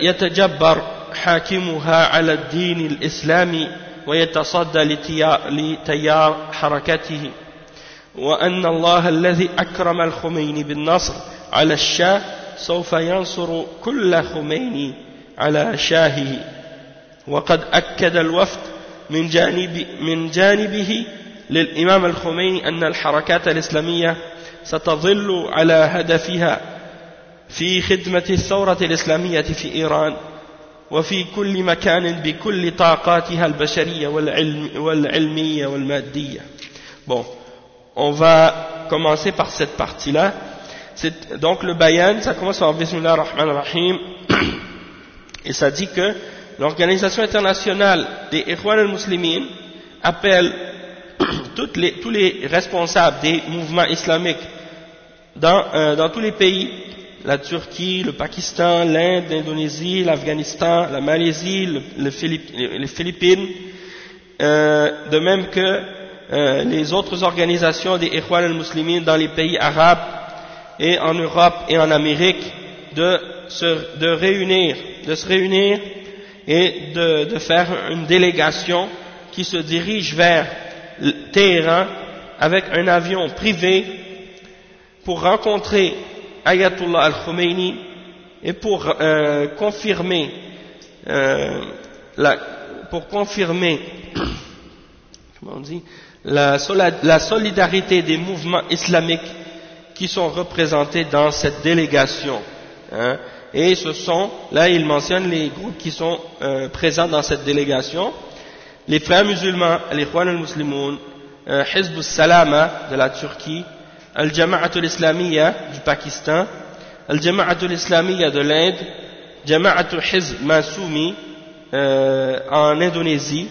S1: يتجبر حاكمها على الدين الإسلامي ويتصدى لتيار حركته. وأن الله الذي أكرم الخميني بالنصر على الشاه سوف ينصر كل خميني على شاهه. وقد أكد الوفد من, جانب من جانبه للإمام الخميني أن الحركات الإسلامية ستظل على هدفها في خدمة الثورة الإسلامية في إيران وفي كل مكان بكل طاقاتها البشرية والعلم والعلمية والمادية Bon, on va commencer par cette partie-là. Donc le bayan, ça commence par Bismillah ar-Rahman ar-Rahim, et ça dit que l'Organisation internationale des Ikhwan al-Muslimin appelle tous les responsables des mouvements islamiques dans, euh, dans tous les pays, la Turquie, le Pakistan, l'Inde, l'Indonésie, l'Afghanistan, la Malaisie, le, les Philippines, euh, de même que euh, les autres organisations des Ikhwan al-Muslimin dans les pays arabes et en Europe et en Amérique, de se, réunir, de se réunir et de faire une délégation qui se dirige vers Téhéran avec un avion privé pour rencontrer Ayatollah al-Khomeini et pour euh, confirmer euh, la, pour confirmer on dit, la, la solidarité des mouvements islamiques qui sont représentés dans cette délégation. Hein. Et ce sont, là il mentionne les groupes qui sont euh, présents dans cette délégation, les frères musulmans, les Ikhwan al-Muslimoun, euh, Hizb salama de la Turquie, Al-Jama'atul Islamiyya du Pakistan, Al-Jama'atul Islamiyya de l'Inde, Jama'atul Hizb Masoumi euh, en Indonésie,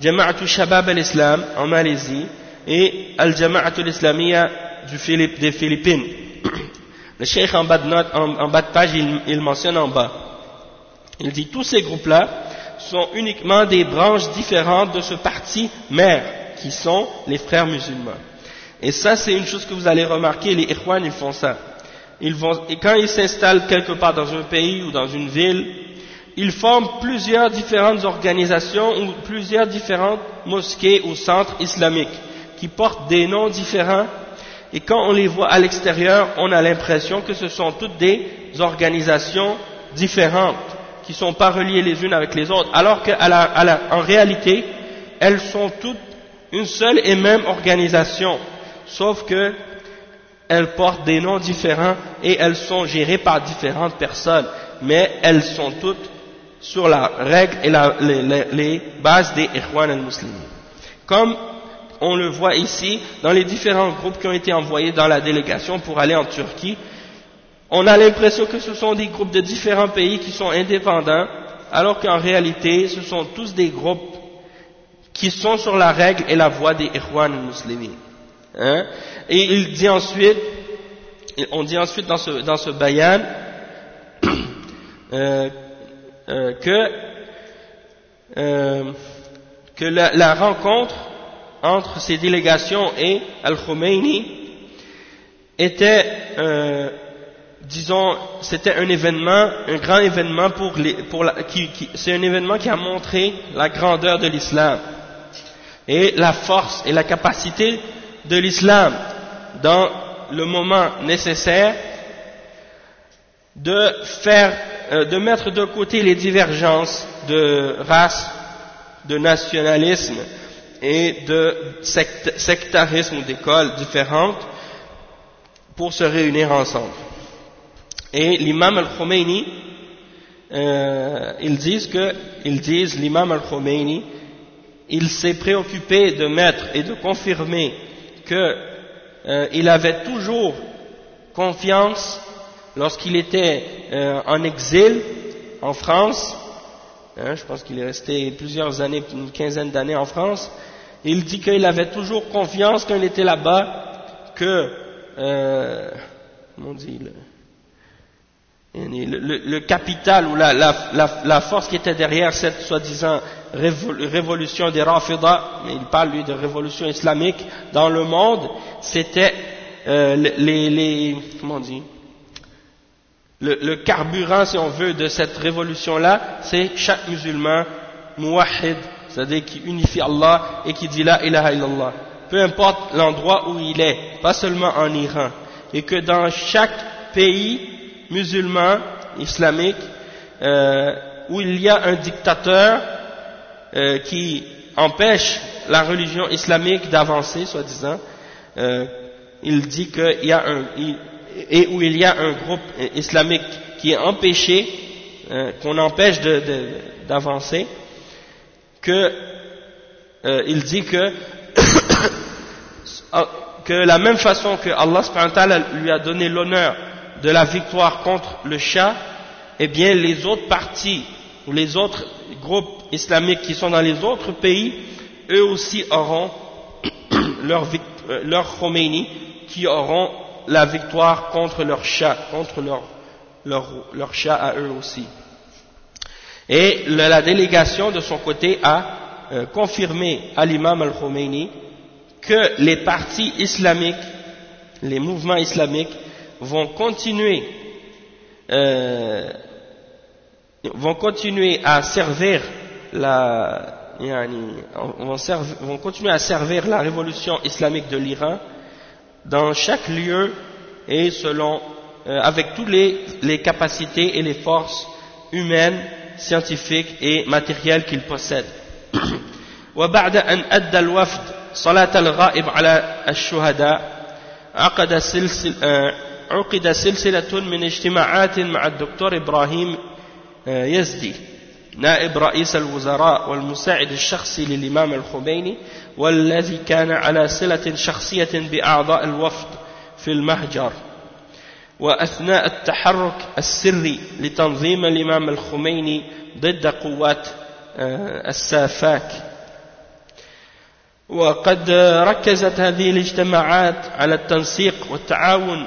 S1: Jama'atul Shabab al-Islam en Malaisie et Al-Jama'atul Islamiyya des Philippines. Le cheikh en bas de, note, en, bas de page, il, mentionne en bas. Il dit tous ces groupes-là sont uniquement des branches différentes de ce parti mère, qui sont les frères musulmans. Et ça, c'est une chose que vous allez remarquer, les Ikhwan, ils font ça. Ils vont, et quand ils s'installent quelque part dans un pays ou dans une ville, ils forment plusieurs différentes organisations ou plusieurs différentes mosquées ou centres islamiques qui portent des noms différents et quand on les voit à l'extérieur, on a l'impression que ce sont toutes des organisations différentes, qui ne sont pas reliées les unes avec les autres, alors qu'en réalité, elles sont toutes une seule et même organisation, sauf que elles portent des noms différents et elles sont gérées par différentes personnes, mais elles sont toutes sur la règle et les, bases des Ikhwan al-Muslimin. Comme on le voit ici dans les différents groupes qui ont été envoyés dans la délégation pour aller en Turquie. On a l'impression que ce sont des groupes de différents pays qui sont indépendants, alors qu'en réalité, ce sont tous des groupes qui sont sur la règle et la voie des Ikhwan musulmans. Hein? Et il dit ensuite, on dit ensuite dans ce, dans ce bayan, euh, euh, que, euh, que la rencontre entre ces délégations et Al-Khomeini était, euh, disons, c'était un événement, un grand événement pour les, pour la, qui, qui, c'est un événement qui a montré la grandeur de l'islam et la force et la capacité de l'islam dans le moment nécessaire de faire, euh, de mettre de côté les divergences de race, de nationalisme, et de sectarisme ou d'écoles différentes pour se réunir ensemble. Et l'imam al-Khomeini, euh, ils disent que, ils disent, l'imam al-Khomeini, il s'est préoccupé de mettre et de confirmer qu'il euh, avait toujours confiance lorsqu'il était euh, en exil en France, hein, je pense qu'il est resté plusieurs années, une quinzaine d'années en France, il dit qu'il avait toujours confiance quand il était là-bas que, euh, comment le, capital ou la, la, force qui était derrière cette soi-disant révolution des Rafida, mais il parle lui de révolution islamique dans le monde, c'était euh, les, les, comment dit, le, carburant, si on veut, de cette révolution-là, c'est chaque musulman, muwahid, c'est-à-dire qui unifie Allah et qui dit la ilaha illallah. Peu importe l'endroit où il est, pas seulement en Iran. Et que dans chaque pays musulman, islamique, euh, où il y a un dictateur euh, qui empêche la religion islamique d'avancer, soi-disant, euh, il dit qu'il y a un, et où il y a un groupe islamique qui est empêché, qu'on empêche d'avancer, que il dit que que la même façon que Allah lui a donné l'honneur de la victoire contre le Shah, eh bien les autres partis ou les autres groupes islamiques qui sont dans les autres pays, eux aussi auront leur, euh, leur Khomeini, qui auront la victoire contre leur Shah, contre leur, leur, Shah à eux aussi. Et la délégation de son côté a euh, confirmé à l'imam al-Khomeini que les partis islamiques, les mouvements islamiques vont continuer euh, vont continuer à servir la vont, vont continuer à servir la révolution islamique de l'Iran dans chaque lieu et selon euh, avec toutes les, les capacités et les forces humaines scientifique et matériel qu'il possède. وبعد أن أدى الوفد صلاة الغائب على الشهداء عقد سلسل عقد سلسلة من اجتماعات مع الدكتور إبراهيم يزدي نائب رئيس الوزراء والمساعد الشخصي للإمام الخميني والذي كان على صلة شخصية بأعضاء الوفد في المهجر. وأثناء التحرك السري لتنظيم الإمام الخميني ضد قوات السافاك. وقد ركزت هذه الاجتماعات على التنسيق والتعاون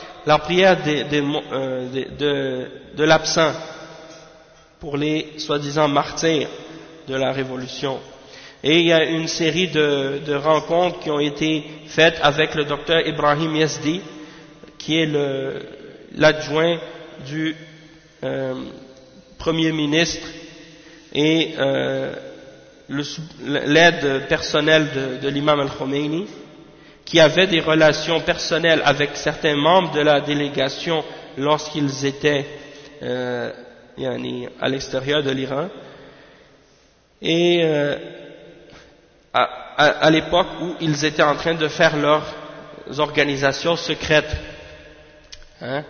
S1: la prière de, de, l'absent pour les soi-disant martyrs de la révolution. Et il y a une série de, rencontres qui ont été faites avec le docteur Ibrahim Yazdi, qui est l'adjoint du euh, Premier ministre et euh, l'aide personnelle de, de l'imam al-Khomeini, qui avait des relations personnelles avec certains membres de la délégation lorsqu'ils étaient euh, à l'extérieur de l'Iran. Et euh, à, à, à l'époque où ils étaient en train de faire leurs organisations secrètes, hein,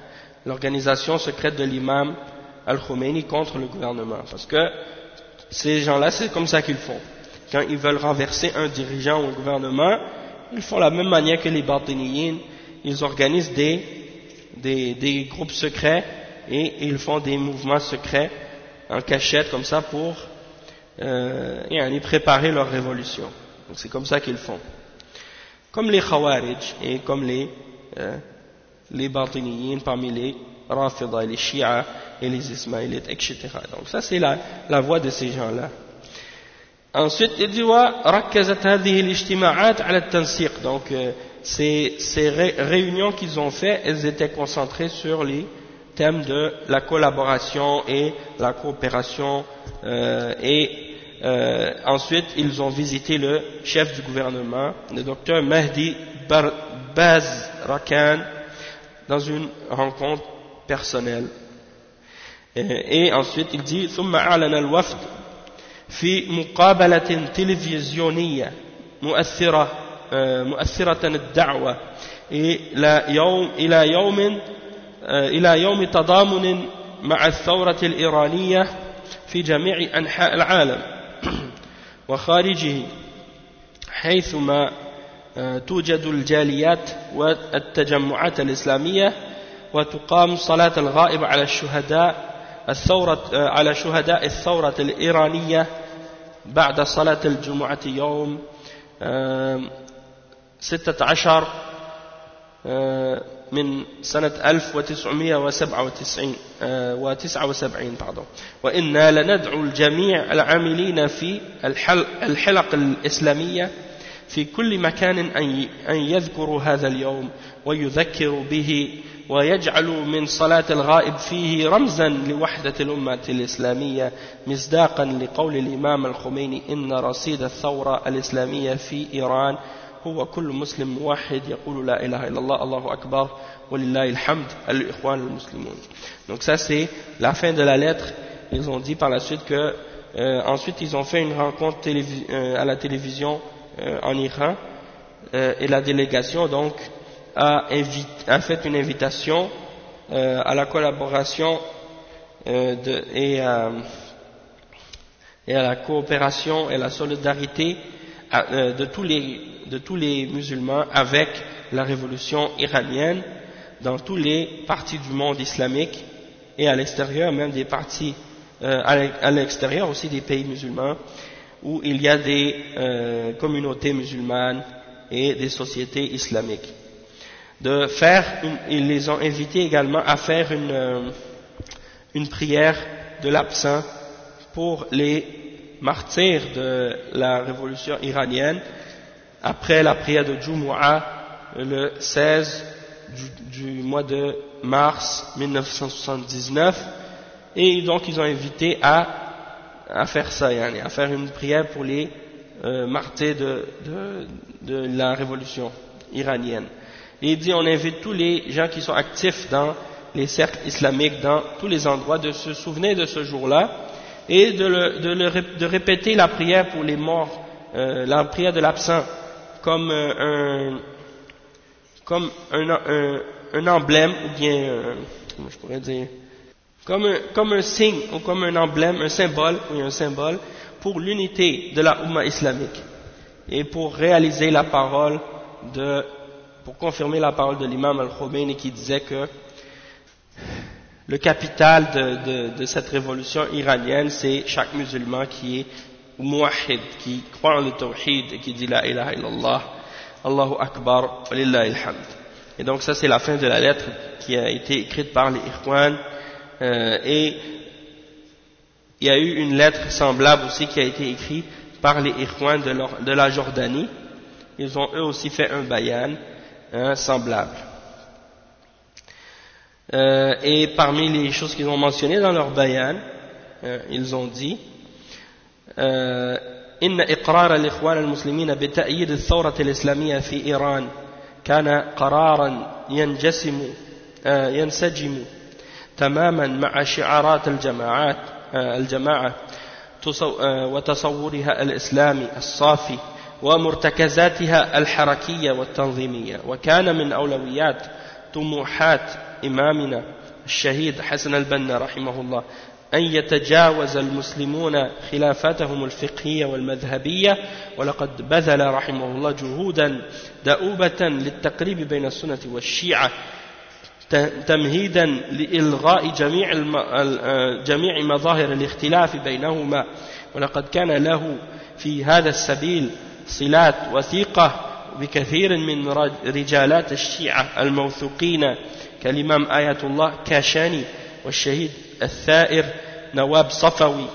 S1: l'organisation secrète de l'imam al-Khomeini contre le gouvernement. Parce que ces gens-là, c'est comme ça qu'ils font. Quand ils veulent renverser un dirigeant ou un gouvernement, ils font la même manière que les Batiniyin, ils organisent des, des, groupes secrets et ils font des mouvements secrets en cachette comme ça pour euh, et préparer leur révolution. Donc c'est comme ça qu'ils font. Comme les Khawarij et comme les, euh, les parmi les Rafida, les Shia et les Ismaélites, etc. Donc ça c'est la, la voix de ces gens-là. Ensuite, il dit ركزت هذه الاجتماعات على التنسيق. Donc, euh, ces, ces ré réunions qu'ils ont fait, elles étaient concentrées sur les thèmes de la collaboration et la coopération. Euh, et euh, ensuite, ils ont visité le chef du gouvernement, le docteur Mahdi Bar Baz Rakan, dans une rencontre personnelle. Et, et ensuite, il dit ثم أعلن الوفد في مقابلة تلفزيونية مؤثرة مؤثرة الدعوة إلى يوم إلى يوم إلى يوم تضامن مع الثورة الإيرانية في جميع أنحاء العالم وخارجه حيثما توجد الجاليات والتجمعات الإسلامية وتقام صلاة الغائب على الشهداء الثورة على شهداء الثورة الإيرانية بعد صلاة الجمعة يوم ستة عشر من سنة 1997 وتسعين pardon وإنا لندعو الجميع العاملين في الحلق الإسلامية في كل مكان أن يذكروا هذا اليوم ويذكروا به ويجعلوا من صلاة الغائب فيه رمزا لوحدة الأمة الإسلامية مصداقا لقول الإمام الخميني إن رصيد الثورة الإسلامية في إيران هو كل مسلم موحد يقول لا إله إلا الله الله أكبر ولله الحمد الإخوان المسلمون. Donc ça c'est la fin de la lettre. Ils ont dit par la suite que euh, ensuite ils ont fait une rencontre euh, à la télévision euh, en Iran euh, et la délégation donc a, fait une invitation euh, à la collaboration euh, de, et, à la coopération et la solidarité à, de, tous les, musulmans avec la révolution iranienne dans tous les parties du monde islamique et à l'extérieur, même des parties à l'extérieur aussi des pays musulmans où il y a des euh, communautés musulmanes et des sociétés islamiques. De faire, ils les ont invités également à faire une, euh, une prière de l'absent pour les martyrs de la révolution iranienne après la prière de Jumu'ah le 16 du, mois de mars 1979 et donc ils ont invité à, à faire ça, à faire une prière pour les euh, martyrs de, de, de, la révolution iranienne. Et il dit on invite tous les gens qui sont actifs dans les cercles islamiques, dans tous les endroits, de se souvenir de ce jour-là et de, le, de, le, de, répéter la prière pour les morts, euh, la prière de l'absent, comme euh, un, comme un, un, un, emblème, ou bien, euh, comment je pourrais dire, comme un, comme un signe, ou comme un emblème, un symbole, oui, un symbole, pour l'unité de la Ummah islamique, et pour réaliser la parole de, pour confirmer la parole de l'imam al-Khomeini qui disait que le capital de, de, de cette révolution iranienne, c'est chaque musulman qui est muahid, qui croit en le tawhid et qui dit la ilaha illallah, Allahu akbar, lillahi alhamd. Et donc ça c'est la fin de la lettre qui a été écrite par les Ikhwan euh, et il y a eu une lettre semblable aussi qui a été écrite par les Ikhwan de, de la Jordanie. Ils ont eux aussi fait un bayan hein, semblable. Euh, et parmi les choses qu'ils ont mentionnées dans leur bayan, euh, ils ont dit euh, إن إقرار الإخوان المسلمين بتأييد الثورة الإسلامية في إيران كان قرارا ينجسم ينسجم تماما مع شعارات الجماعات الجماعة وتصورها الإسلامي الصافي ومرتكزاتها الحركية والتنظيمية. وكان من أولويات طموحات إمامنا الشهيد حسن البنا رحمه الله أن يتجاوز المسلمون خلافاتهم الفقهية والمذهبية ولقد بذل رحمه الله جهودا دؤوبة للتقريب بين السنة والشيعة تمهيدا لإلغاء جميع, جميع مظاهر الاختلاف بينهما. ولقد كان له في هذا السبيل صلات وثيقة بكثير من رجالات الشيعة الموثوقين كالإمام آية الله كاشاني والشهيد الثائر نواب صفوي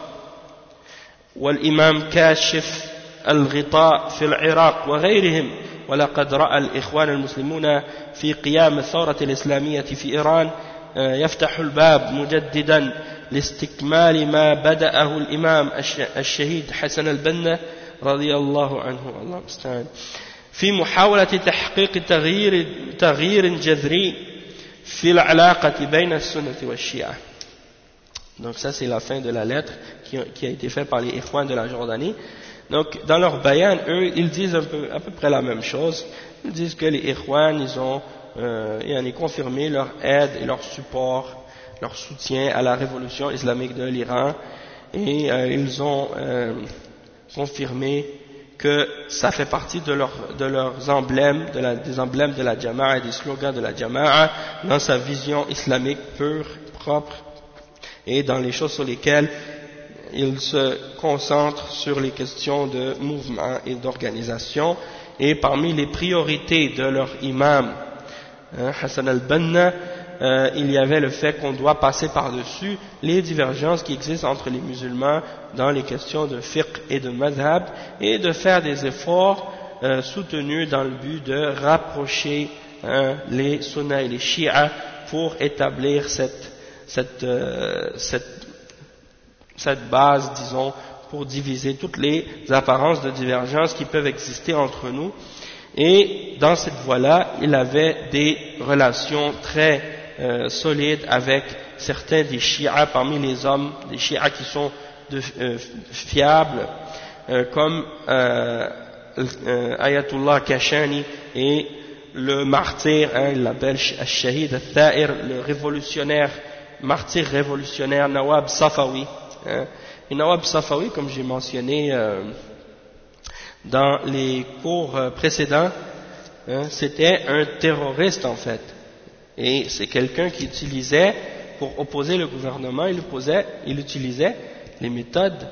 S1: والإمام كاشف الغطاء في العراق وغيرهم. ولقد رأى الإخوان المسلمون في قيام الثورة الإسلامية في إيران آه، يفتح الباب مجددا لاستكمال ما بدأه الإمام الشهيد حسن البنا رضي الله عنه الله المستعان في محاولة تحقيق تغيير, تغيير جذري في العلاقة بين السنة والشيعة Donc ça c'est la fin de la lettre qui, qui a été faite par les Ikhwan de la Jordanie. Donc dans leur bayan, eux, ils disent un peu, à peu près la même chose. Ils disent que les Ikhwan, ils ont, euh, ils ont confirmé leur aide et leur support, leur soutien à la révolution islamique de l'Iran. Et euh, ils ont euh, confirmé que ça fait partie de, leur, de leurs emblèmes, des emblèmes de la Jama'a et des slogans de la Jama'a dans sa vision islamique pure, propre et dans les choses sur lesquelles ils se concentrent sur les questions de mouvement et d'organisation. Et parmi les priorités de leur imam hein, Hassan al-Banna euh, il y avait le fait qu'on doit passer par-dessus les divergences qui existent entre les musulmans dans les questions de fiqh et de madhab et de faire des efforts euh, soutenus dans le but de rapprocher hein, les sunnas et les shi'as pour établir euh, cette base, disons, pour diviser toutes les apparences de divergence qui peuvent exister entre nous. Et dans cette voie-là, il avait des relations très euh, solide avec certains des chiites parmi les hommes, des chiites qui sont euh, fiables, euh, comme Ayatollah Kashani et le martyr, hein, il l'appelle Shahid al-Tha'ir, le révolutionnaire, martyr révolutionnaire Nawab Safawi. Hein. Et Nawab Safawi, comme j'ai mentionné dans les cours précédents, hein, c'était un terroriste en fait. Et c'est quelqu'un qui utilisait, pour opposer le gouvernement, il, il utilisait les méthodes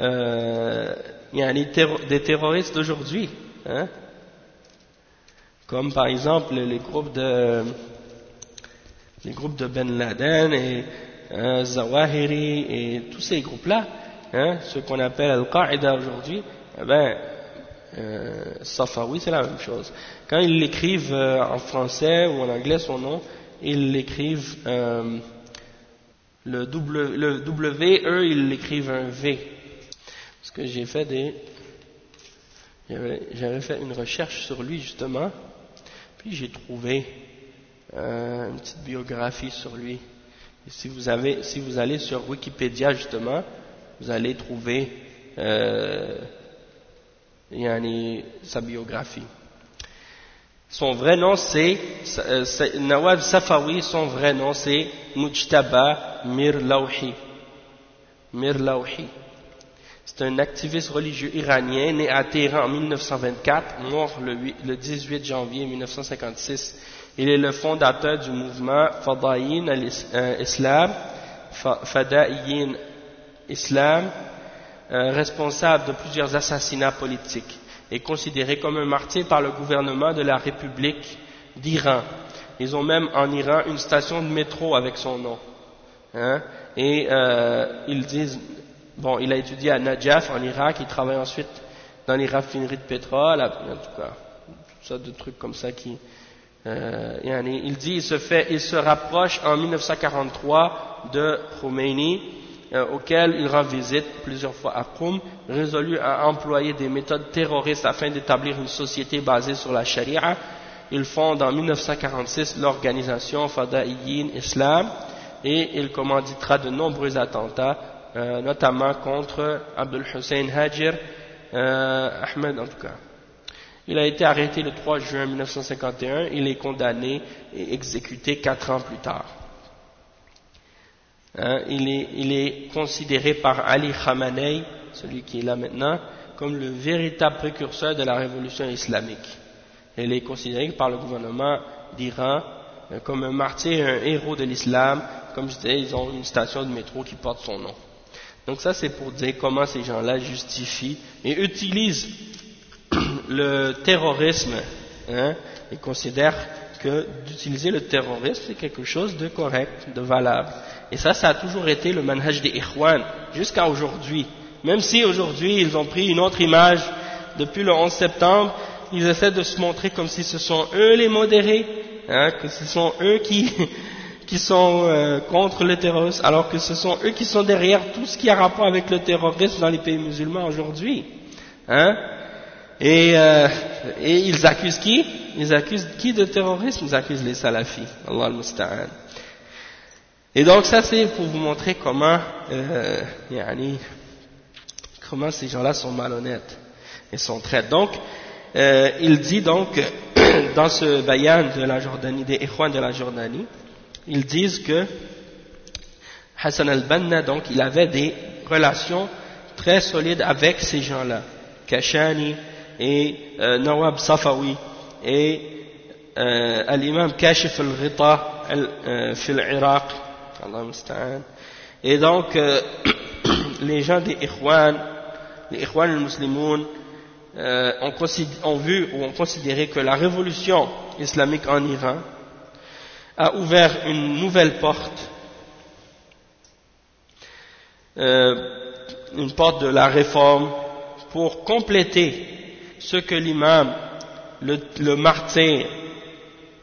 S1: euh, des terroristes d'aujourd'hui. Hein, comme par exemple les groupes de, les groupes de Ben Laden et euh, Zawahiri et tous ces groupes-là, hein, ce qu'on appelle Al-Qaïda aujourd'hui, eh ben, euh, Safawi, c'est la même chose. Quand ils l'écrivent euh, en français ou en anglais son nom, ils l'écrivent euh, le, w, le W, eux ils l'écrivent un V. Parce que j'ai fait des, j'avais fait une recherche sur lui justement, puis j'ai trouvé euh, une petite biographie sur lui. Si vous avez, si vous allez sur Wikipédia justement, vous allez trouver sa biographie. Son vrai nom c'est euh, Nawab Safawi, son vrai nom c'est Mujtaba Mir Lawhi. Mir Lawhi. C'est un activiste religieux iranien né à Téhéran en 1924, mort le, 8, 18 janvier 1956. Il est le fondateur du mouvement al-Islam, Fadayin Islam, euh, responsable de plusieurs assassinats politiques et considéré comme un martyr par le gouvernement de la République d'Iran. Ils ont même en Iran une station de métro avec son nom. Hein? Et euh, ils disent, bon, il a étudié à Najaf en Irak, il travaille ensuite dans les raffineries de pétrole, en tout cas, tout ça de trucs comme ça qui. Euh, il dit, il se fait, il se rapproche en 1943 de Khomeini euh, auquel il rend visite plusieurs fois à Qum, résolu à employer des méthodes terroristes afin d'établir une société basée sur la charia. Il fonde en 1946 l'organisation Fada'iyin Islam et il commanditera de nombreux attentats, euh, notamment contre Abdul Hussein Hajir, euh, Ahmed en tout cas. Il a été arrêté le 3 juin 1951, il est condamné et exécuté quatre ans plus tard. Hein, il, est, il, est, considéré par Ali Khamenei, celui qui est là maintenant, comme le véritable précurseur de la révolution islamique. Il est considéré par le gouvernement d'Iran euh, comme un martyr, un héros de l'islam. Comme je disais, ils ont une station de métro qui porte son nom. Donc ça, c'est pour dire comment ces gens-là justifient et utilisent le terrorisme hein, et considèrent que d'utiliser le terrorisme, c'est quelque chose de correct, de valable. Et ça, ça a toujours été le manhaj des Ikhwan, jusqu'à aujourd'hui. Même si aujourd'hui, ils ont pris une autre image depuis le 11 septembre, ils essaient de se montrer comme si ce sont eux les modérés, hein, que ce sont eux qui, qui sont euh, contre le terrorisme, alors que ce sont eux qui sont derrière tout ce qui a rapport avec le terrorisme dans les pays musulmans aujourd'hui. Hein. Et, euh, et ils accusent qui? Ils accusent qui de terrorisme? Ils accusent les salafis. Allah al-Musta'an. Et donc ça c'est pour vous montrer comment, euh, comment ces gens-là sont malhonnêtes et sont traîtres. Donc, euh, il dit donc dans ce bayan de la Jordanie, des Ikhwan de la Jordanie, ils disent que Hassan al-Banna, donc, il avait des relations très solides avec ces gens-là, Kashani et euh, Nawab Safawi et euh, l'imam Kashif al-Ghita euh, fil Iraq et donc, euh, les gens des Ikhwan, les Ikhwan al-Muslimoun, euh, ont, vu ou ont considéré que la révolution islamique en Iran a ouvert une nouvelle porte, euh, une porte de la réforme pour compléter ce que l'imam, le, le martyr,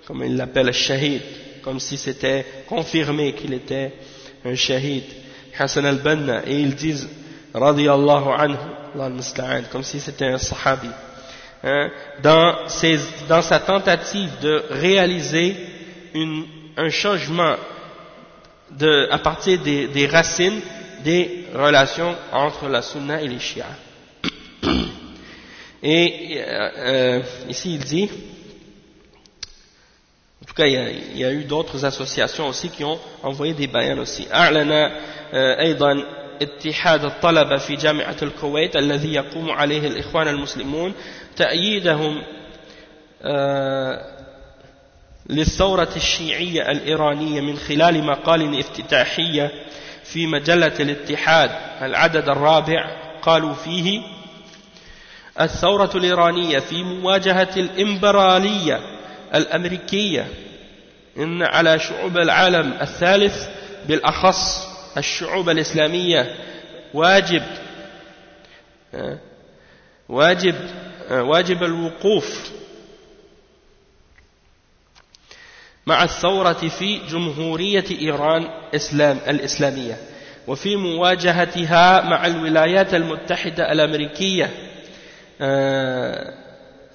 S1: comme il l'appelle, le shahid, comme si c'était confirmé qu'il était un shahid, Hassan al-Banna, et ils disent, radiyallahu anhu, comme si c'était un sahabi. Hein, dans, sa tentative de réaliser un changement à partir des, racines des relations entre la sunna et les chiites. Et euh, euh, ici il dit, tout cas, il y a, il y a eu d'autres associations aussi qui ont envoyé des bayans aussi. أعلن أيضا اتحاد الطلبة في جامعة الكويت الذي يقوم عليه الإخوان المسلمون تأييدهم للثورة الشيعية الإيرانية من خلال مقال افتتاحية في مجلة الاتحاد العدد الرابع قالوا فيه الثورة الإيرانية في مواجهة الإمبرالية الأمريكية إن على شعوب العالم الثالث بالأخص الشعوب الإسلامية واجب واجب واجب الوقوف مع الثورة في جمهورية إيران إسلام الإسلامية وفي مواجهتها مع الولايات المتحدة الأمريكية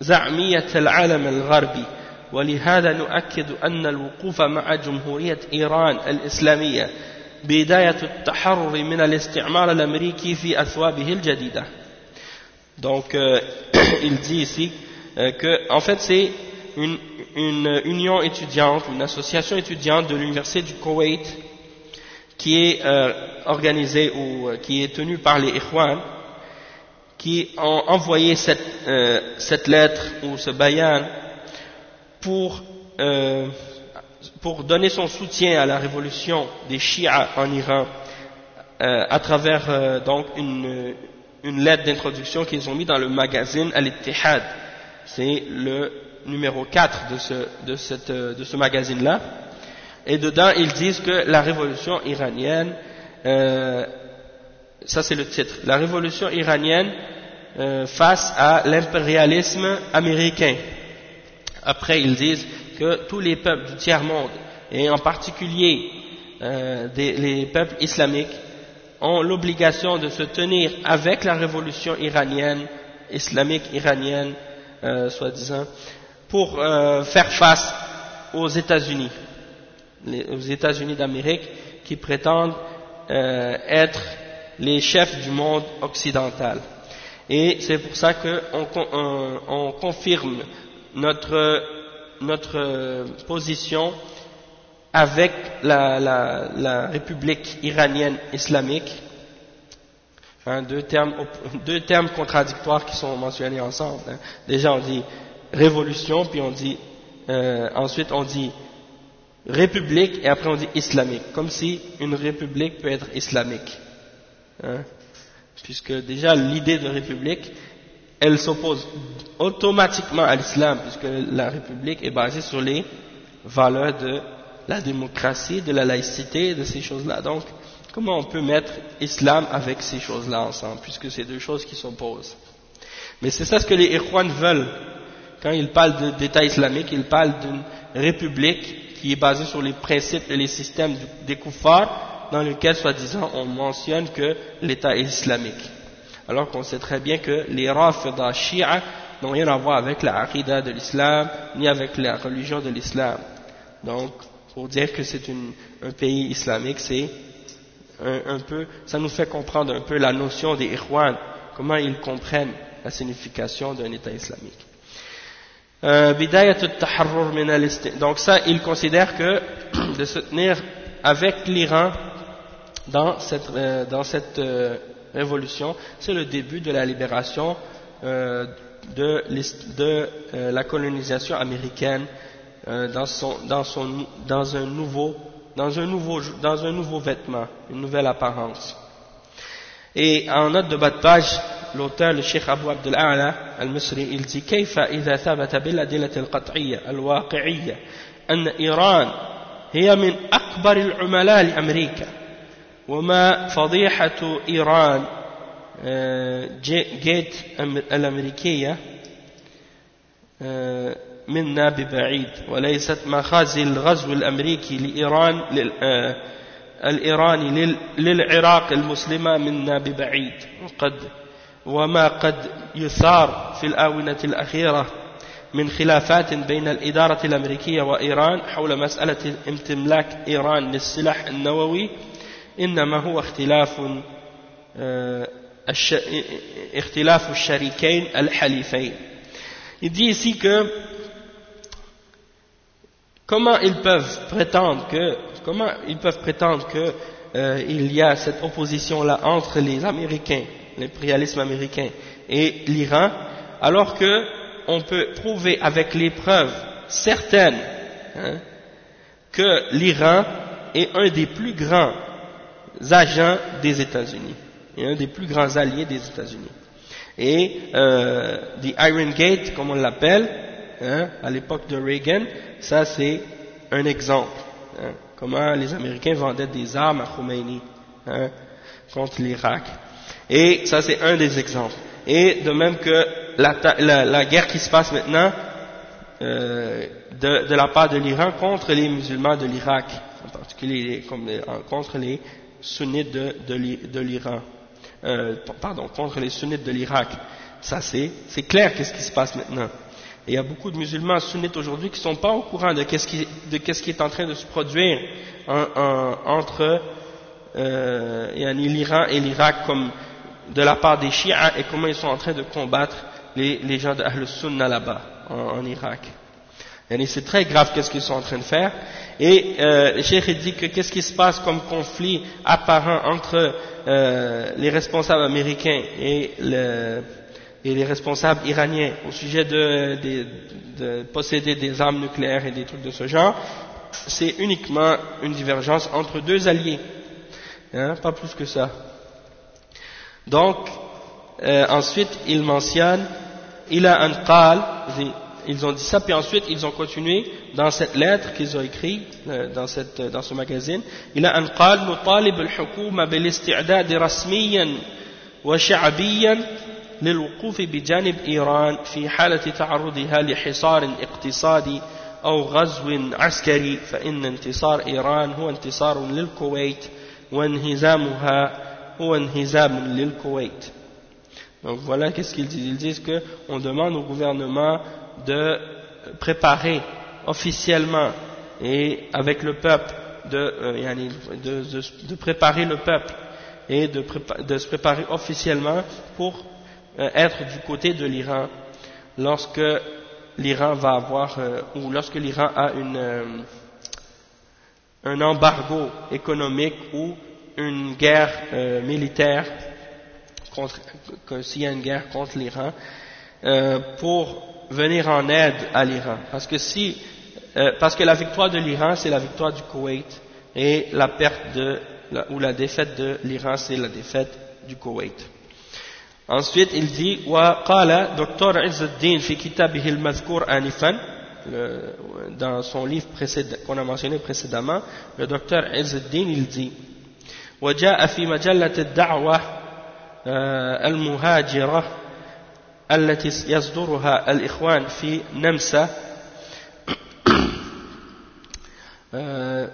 S1: زعمية العالم الغربي. ولهذا نؤكد أن الوقوف مع جمهورية إيران الإسلامية بداية التحرر من الاستعمار الأمريكي في أثوابه الجديدة Donc, euh, il dit ici euh, que, en fait, c'est une, une union étudiante, une association étudiante de l'université du Koweït qui est euh, organisée ou euh, qui est tenue par les Ikhwan, qui ont envoyé cette, euh, cette lettre ou ce bayan pour, euh, pour donner son soutien à la révolution des Shia en Iran euh, à travers euh, donc une, une lettre d'introduction qu'ils ont mis dans le magazine Al-Ittihad. C'est le numéro 4 de ce, de cette, de ce magazine-là. Et dedans, ils disent que la révolution iranienne, ça c'est le titre, la révolution iranienne face à l'impérialisme américain. Après, ils disent que tous les peuples du tiers-monde, et en particulier euh, les peuples islamiques, ont l'obligation de se tenir avec la révolution iranienne, islamique iranienne, euh, soi-disant, pour euh, faire face aux États-Unis, aux États-Unis d'Amérique, qui prétendent être les chefs du monde occidental. Et c'est pour ça qu'on on, on confirme notre, notre position avec la, République iranienne islamique, hein, deux, termes, deux termes contradictoires qui sont mentionnés ensemble. Hein. Déjà on dit révolution, puis on dit euh, ensuite on dit république et après on dit islamique, comme si une république peut être islamique. Hein. Puisque déjà l'idée de république, elle s'oppose automatiquement à l'islam, puisque la république est basée sur les valeurs de la démocratie, de la laïcité, de ces choses-là. Donc, comment on peut mettre islam avec ces choses-là ensemble, puisque c'est deux choses qui s'opposent? Mais c'est ça ce que les Irwan veulent. Quand ils parlent d'État islamique, ils parlent d'une république qui est basée sur les principes et les systèmes des dans lequel, soi-disant, on mentionne que l'État est islamique. Alors qu'on sait très bien que les Rafida Shia n'ont rien à voir avec la Aqidah de l'islam, ni avec la religion de l'islam. Donc, pour dire que c'est un pays islamique, c'est un, un, peu, ça nous fait comprendre un peu la notion des Irwan, comment ils comprennent la signification d'un État islamique. Euh, donc ça, ils considèrent que de se tenir avec l'Iran dans cette, euh, dans cette euh, révolution, c'est le début de la libération euh, de, de euh, la colonisation américaine euh, dans, son, dans, son, dans, un nouveau, dans, un nouveau, dans un nouveau vêtement, une nouvelle apparence. Et en note de bas de page, l'auteur, le Cheikh Abu Abdel A'la al-Misri, il dit كيف إذا ثبت بالأدلة القطعية الواقعية أن إيران هي من أكبر العملاء لأمريكا وما فضيحة إيران جيت الأمريكية منا ببعيد وليست مخازي الغزو الأمريكي لإيران الإيراني للعراق المسلمة منا ببعيد. وقد وما قد يثار في الآونة الأخيرة من خلافات بين الإدارة الأمريكية وإيران حول مسألة امتلاك إيران للسلاح النووي إنما هو اختلاف اختلاف الشريكين الحليفين Il dit ici que comment ils peuvent prétendre que comment ils peuvent prétendre que euh, il y a cette opposition là entre les Américains, l'impérialisme américain et l'Iran, alors que on peut prouver avec les preuves certaines hein, que l'Iran est un des plus grands agents des États-Unis un des plus grands alliés des États-Unis. Et euh, the Iron Gate, comme on l'appelle, hein, à l'époque de Reagan, ça c'est un exemple. Hein, comment les Américains vendaient des armes à Khomeini hein, contre l'Irak. Et ça c'est un des exemples. Et de même que la, guerre qui se passe maintenant euh, de, la part de l'Iran contre les musulmans de l'Irak, en particulier contre les sunnites de, l'Iran, euh, pardon, contre les sunnites de l'Irak. Ça c'est clair qu'est-ce qui se passe maintenant. Et il y a beaucoup de musulmans sunnites aujourd'hui qui ne sont pas au courant de qu'est-ce qui, qui, est en train de se produire entre euh, l'Iran et l'Irak comme de la part des chiites et comment ils sont en train de combattre les, les gens d'Ahl Sunnah là-bas, en, Irak. C'est très grave qu'est-ce qu'ils sont en train de faire. Et euh, le que qu'est-ce qui se passe comme conflit apparent entre euh, les responsables américains et, le, et, les responsables iraniens au sujet de, de, de, posséder des armes nucléaires et des trucs de ce genre, c'est uniquement une divergence entre deux alliés. Hein, pas plus que ça. Donc, euh, ensuite, il mentionne, il a un qal, ils ont dit ça, puis ensuite ils ont continué dans cette lettre qu'ils ont écrite euh, dans, cette, dans ce magazine. Il a un qal, نطالب الحكومة بالاستعداد رسميا وشعبيا للوقوف بجانب إيران في حالة تعرضها لحصار اقتصادي أو غزو عسكري فإن انتصار إيران هو انتصار للكويت وانهزامها هو انهزام للكويت Donc voilà qu'est-ce qu'ils disent. Ils disent qu'on demande au gouvernement de préparer officiellement et avec le peuple, de, euh, de, préparer le peuple et de, de, se préparer officiellement pour euh, être du côté de l'Iran lorsque l'Iran va avoir, euh, ou lorsque l'Iran a une, un embargo économique ou une guerre militaire s'il y a une guerre contre l'Iran, pour venir en aide à l'Iran. Parce que si, euh, parce que la victoire de l'Iran, c'est la victoire du Koweït, et la perte de, ou la défaite de l'Iran, c'est la défaite du Koweït. Ensuite, il dit, وقال دكتور عز الدين في كتابه المذكور آنفا dans son livre qu'on a mentionné précédemment, le docteur Izz il dit وجاء في مجلة الدعوة المهاجرة التي يصدرها الإخوان في نمسا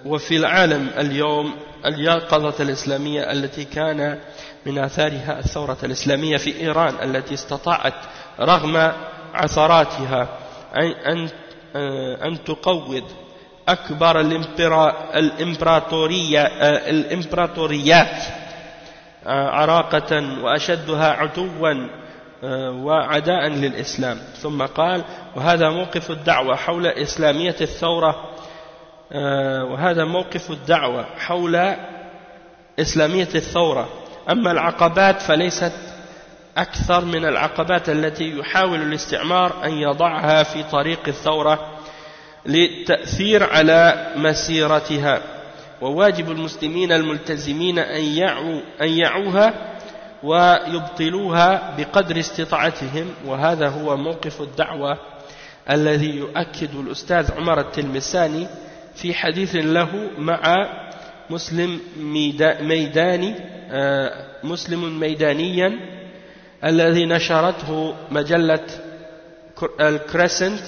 S1: وفي العالم اليوم اليقظة الإسلامية التي كان من آثارها الثورة الإسلامية في إيران التي استطاعت رغم عثراتها أن أن تقوض أكبر الإمبراطورية الإمبراطوريات عراقة وأشدها عتوا وعداء للإسلام. ثم قال وهذا موقف الدعوة حول إسلامية الثورة وهذا موقف الدعوة حول إسلامية الثورة. أما العقبات فليست أكثر من العقبات التي يحاول الاستعمار أن يضعها في طريق الثورة للتأثير على مسيرتها. وواجب المسلمين الملتزمين أن يعوا أن يعوها ويبطلوها بقدر استطاعتهم وهذا هو موقف الدعوة الذي يؤكد الأستاذ عمر التلمساني في حديث له مع مسلم ميداني مسلم ميدانيا الذي نشرته مجلة الكريسنت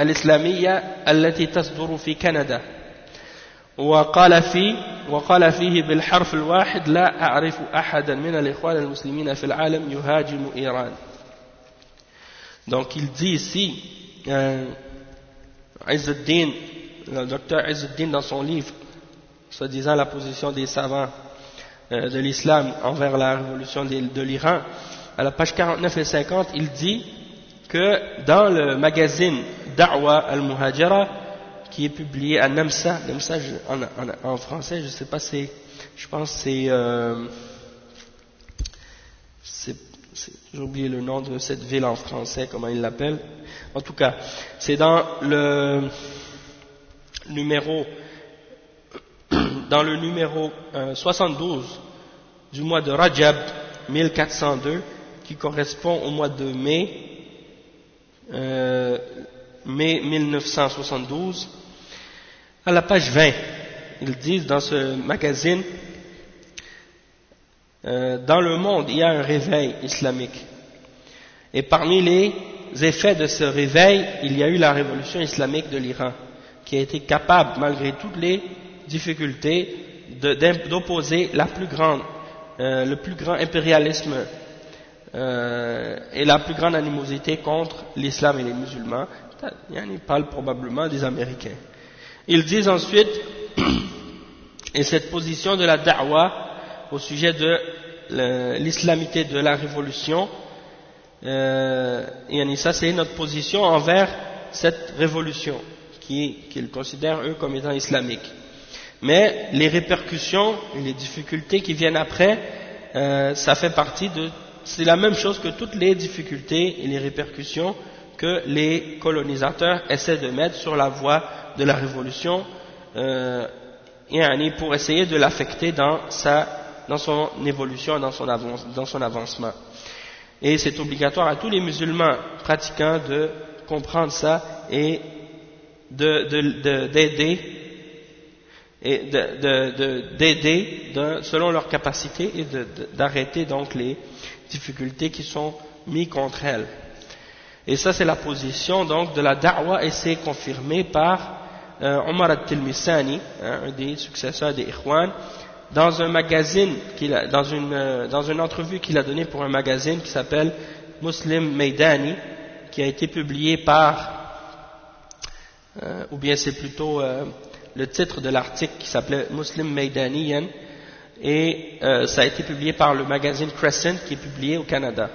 S1: الإسلامية التي تصدر في كندا. وقال في وقال فيه بالحرف الواحد لا أعرف أحدا من الإخوان المسلمين في العالم يهاجم إيران Donc il dit ici, euh, Izzuddin, le docteur Izzuddin dans son livre, soi-disant la position des savants euh, de l'islam envers la révolution de, de l'Iran, à la page 49 et 50, il dit que dans le magazine Da'wa al-Muhajira, qui est publié à Namsa, Namsa en, français, je sais pas, c'est, je pense c'est, euh, j'ai oublié le nom de cette ville en français, comment il l'appelle. En tout cas, c'est dans le numéro, dans le numéro 72 euh, du mois de Rajab 1402, qui correspond au mois de mai, euh, mai 1972, à la page 20, ils disent dans ce magazine, euh, dans le monde, il y a un réveil islamique. Et parmi les effets de ce réveil, il y a eu la révolution islamique de l'Iran, qui a été capable, malgré toutes les difficultés, d'opposer euh, le plus grand impérialisme euh, et la plus grande animosité contre l'islam et les musulmans. Il parle probablement des Américains. Ils disent ensuite, et cette position de la da'wah au sujet de l'islamité de la révolution, euh, ça c'est notre position envers cette révolution qu'ils considèrent eux comme étant islamique. Mais les répercussions et les difficultés qui viennent après, euh, ça fait partie de... C'est la même chose que toutes les difficultés et les répercussions que les colonisateurs essaient de mettre sur la voie de la révolution euh, pour essayer de l'affecter dans, dans son évolution, dans son, dans son avancement. Et c'est obligatoire à tous les musulmans pratiquants de comprendre ça et d'aider et d'aider selon leur capacité et d'arrêter donc les difficultés qui sont mises contre elles. Et ça c'est la position de la da'wa et c'est confirmé par euh, Omar al-Tilmisani, hein, un des successeurs des Ikhwan, euh, dans une entrevue qu'il a donnée pour un magazine qui s'appelle Muslim Maidani, qui a été publié par, euh, ou bien c'est plutôt le titre de l'article qui s'appelait Muslim Maidaniyan, et ça a été publié par le magazine Crescent qui est publié au Canada.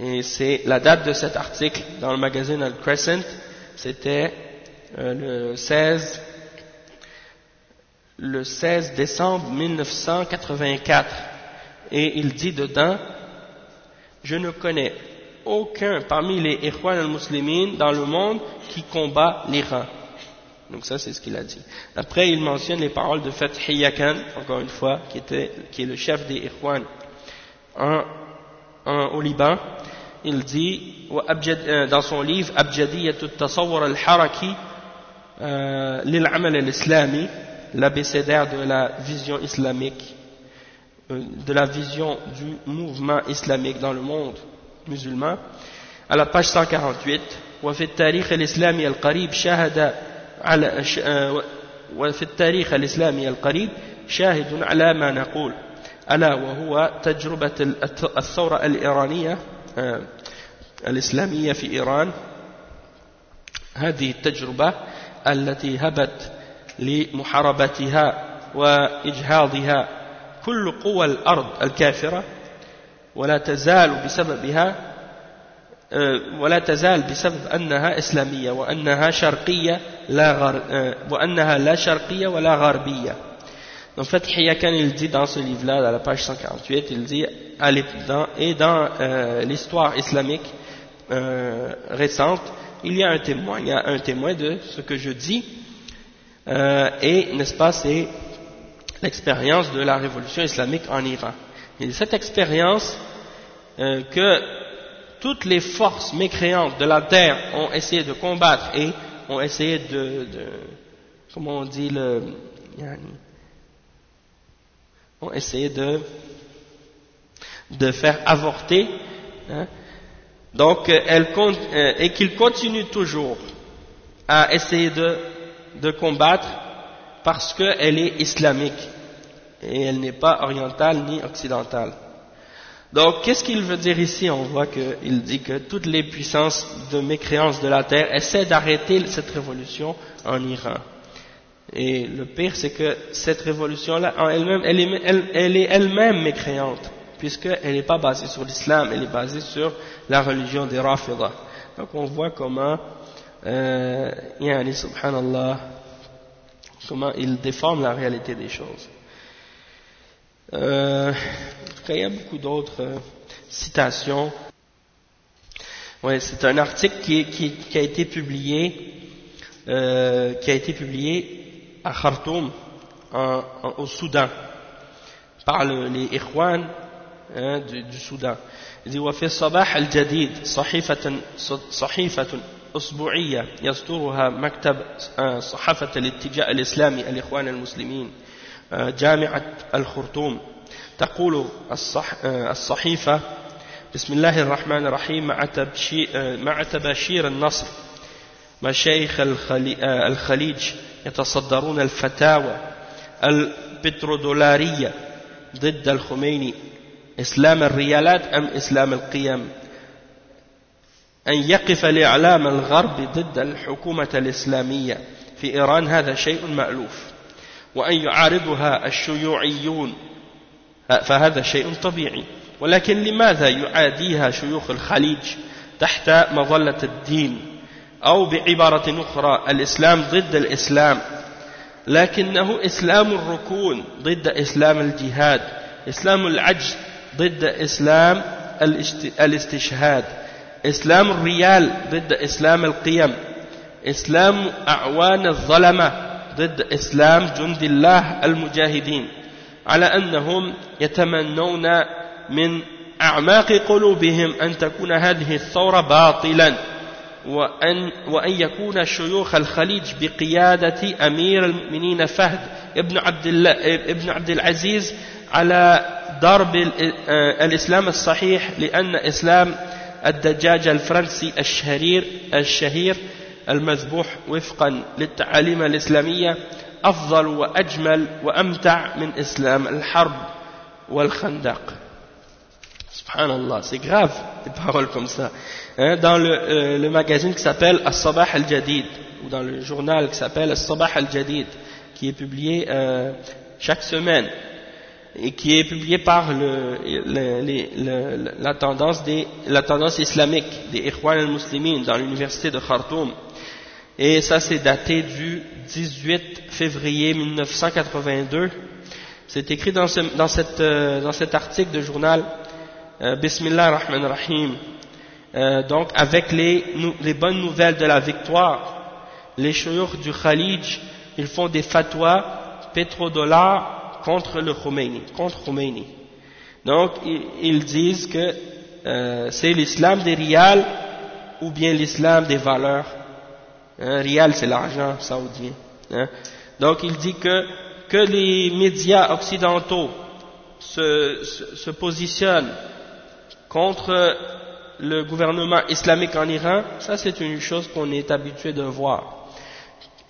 S1: Et c'est la date de cet article dans le magazine Al Crescent, c'était euh, le 16 le 16 décembre 1984 et il dit dedans je ne connais aucun parmi les Ikhwan al-Muslimin dans le monde qui combat l'Iran. Donc ça c'est ce qu'il a dit. Après il mentionne les paroles de Fath Yakan encore une fois qui, était, qui est le chef des Ikhwan au Liban il dit euh, dans son livre Abjadiyat al-Tasawwur al-Haraki euh, l'Amal al-Islami, l'abécédaire de la vision islamique, euh, de la vision du mouvement islamique dans le monde musulman, à la page 148, وفي التاريخ الإسلامي القريب شاهد على وفي التاريخ الإسلامي القريب شاهد على ما نقول ألا وهو تجربة الثورة الإيرانية الإسلامية في إيران. هذه التجربة التي هبت لمحاربتها وإجهاضها كل قوى الأرض الكافرة ولا تزال بسببها آه، ولا تزال بسبب أنها إسلامية وأنها شرقية لا غر... آه، وأنها لا شرقية ولا غربية. En fait, Hiyakan, il dit dans ce livre-là, à la page 148, il dit, et dans euh, l'histoire islamique euh, récente, il y a un témoin, il y a un témoin de ce que je dis, euh, et n'est-ce pas, c'est l'expérience de la révolution islamique en Iran. Et cette expérience que toutes les forces mécréantes de la terre ont essayé de combattre et ont essayé de, de comment on dit le, ont essayé de, de faire avorter, hein, donc, euh, elle, euh, et qu'il continue toujours à essayer de, de combattre parce qu'elle est islamique et elle n'est pas orientale ni occidentale. Donc, qu'est-ce qu'il veut dire ici? On voit qu'il dit que toutes les puissances de mécréance de la terre essaient d'arrêter cette révolution en Iran. Et le pire, c'est que cette révolution-là, en elle-même, elle est elle-même mécréante puisqu'elle n'est pas basée sur l'islam, elle est basée sur la religion des Rafidah. Donc on voit comment, euh, yani, subhanallah, comment il déforme la réalité des choses. Euh, il y a beaucoup d'autres euh, citations. Ouais, c'est un article qui, qui, qui, a été publié, euh, qui a été publié à Khartoum, en, en, au Soudan, par le, les Ikhwan du, du Soudan. Il dit وفي الصباح الجديد صحيفة صحيفة أسبوعية يصدرها مكتب صحافة الاتجاه الإسلامي الإخوان المسلمين جامعة الخرطوم تقول الصح الصحيفة بسم الله الرحمن الرحيم مع تباشير النصر مشايخ الخليج يتصدرون الفتاوى البترودولارية ضد الخميني. إسلام الريالات أم إسلام القيم؟ أن يقف الإعلام الغرب ضد الحكومة الإسلامية في إيران هذا شيء مألوف. وأن يعارضها الشيوعيون فهذا شيء طبيعي. ولكن لماذا يعاديها شيوخ الخليج تحت مظلة الدين؟ أو بعبارة أخرى الإسلام ضد الإسلام لكنه إسلام الركون ضد إسلام الجهاد إسلام العجز ضد إسلام الاستشهاد إسلام الريال ضد إسلام القيم إسلام أعوان الظلمة ضد إسلام جند الله المجاهدين على أنهم يتمنون من أعماق قلوبهم أن تكون هذه الثورة باطلا. وأن, وأن يكون شيوخ الخليج بقيادة أمير المؤمنين فهد ابن عبد, الله ابن عبد العزيز على ضرب الإسلام الصحيح لأن إسلام الدجاج الفرنسي الشهير الشهير المذبوح وفقا للتعاليم الإسلامية أفضل وأجمل وأمتع من إسلام الحرب والخندق. Subhanallah, c'est grave des paroles comme ça. Hein, dans le, euh, le magazine qui s'appelle As-Sabah al-Jadid, ou dans le journal qui s'appelle As-Sabah al-Jadid, qui est publié euh, chaque semaine, et qui est publié par le, le, le, la, tendance des, la tendance islamique des Ikhwan al-Muslimin dans l'université de Khartoum. Et ça c'est daté du 18 février 1982. C'est écrit dans, ce, dans, cette, euh, dans cet article de journal euh, Bismillah ar-Rahman rahim euh, donc avec les, bonnes nouvelles de la victoire, les chouyours du Khalij, ils font des fatwas pétrodollars contre le Khomeini. Donc, ils disent que euh, c'est l'islam des rials ou bien l'islam des valeurs. Un rial, c'est l'argent saoudien. Hein. Donc, il dit que, que les médias occidentaux se positionnent contre le gouvernement islamique en Iran, ça c'est une chose qu'on est habitué de voir.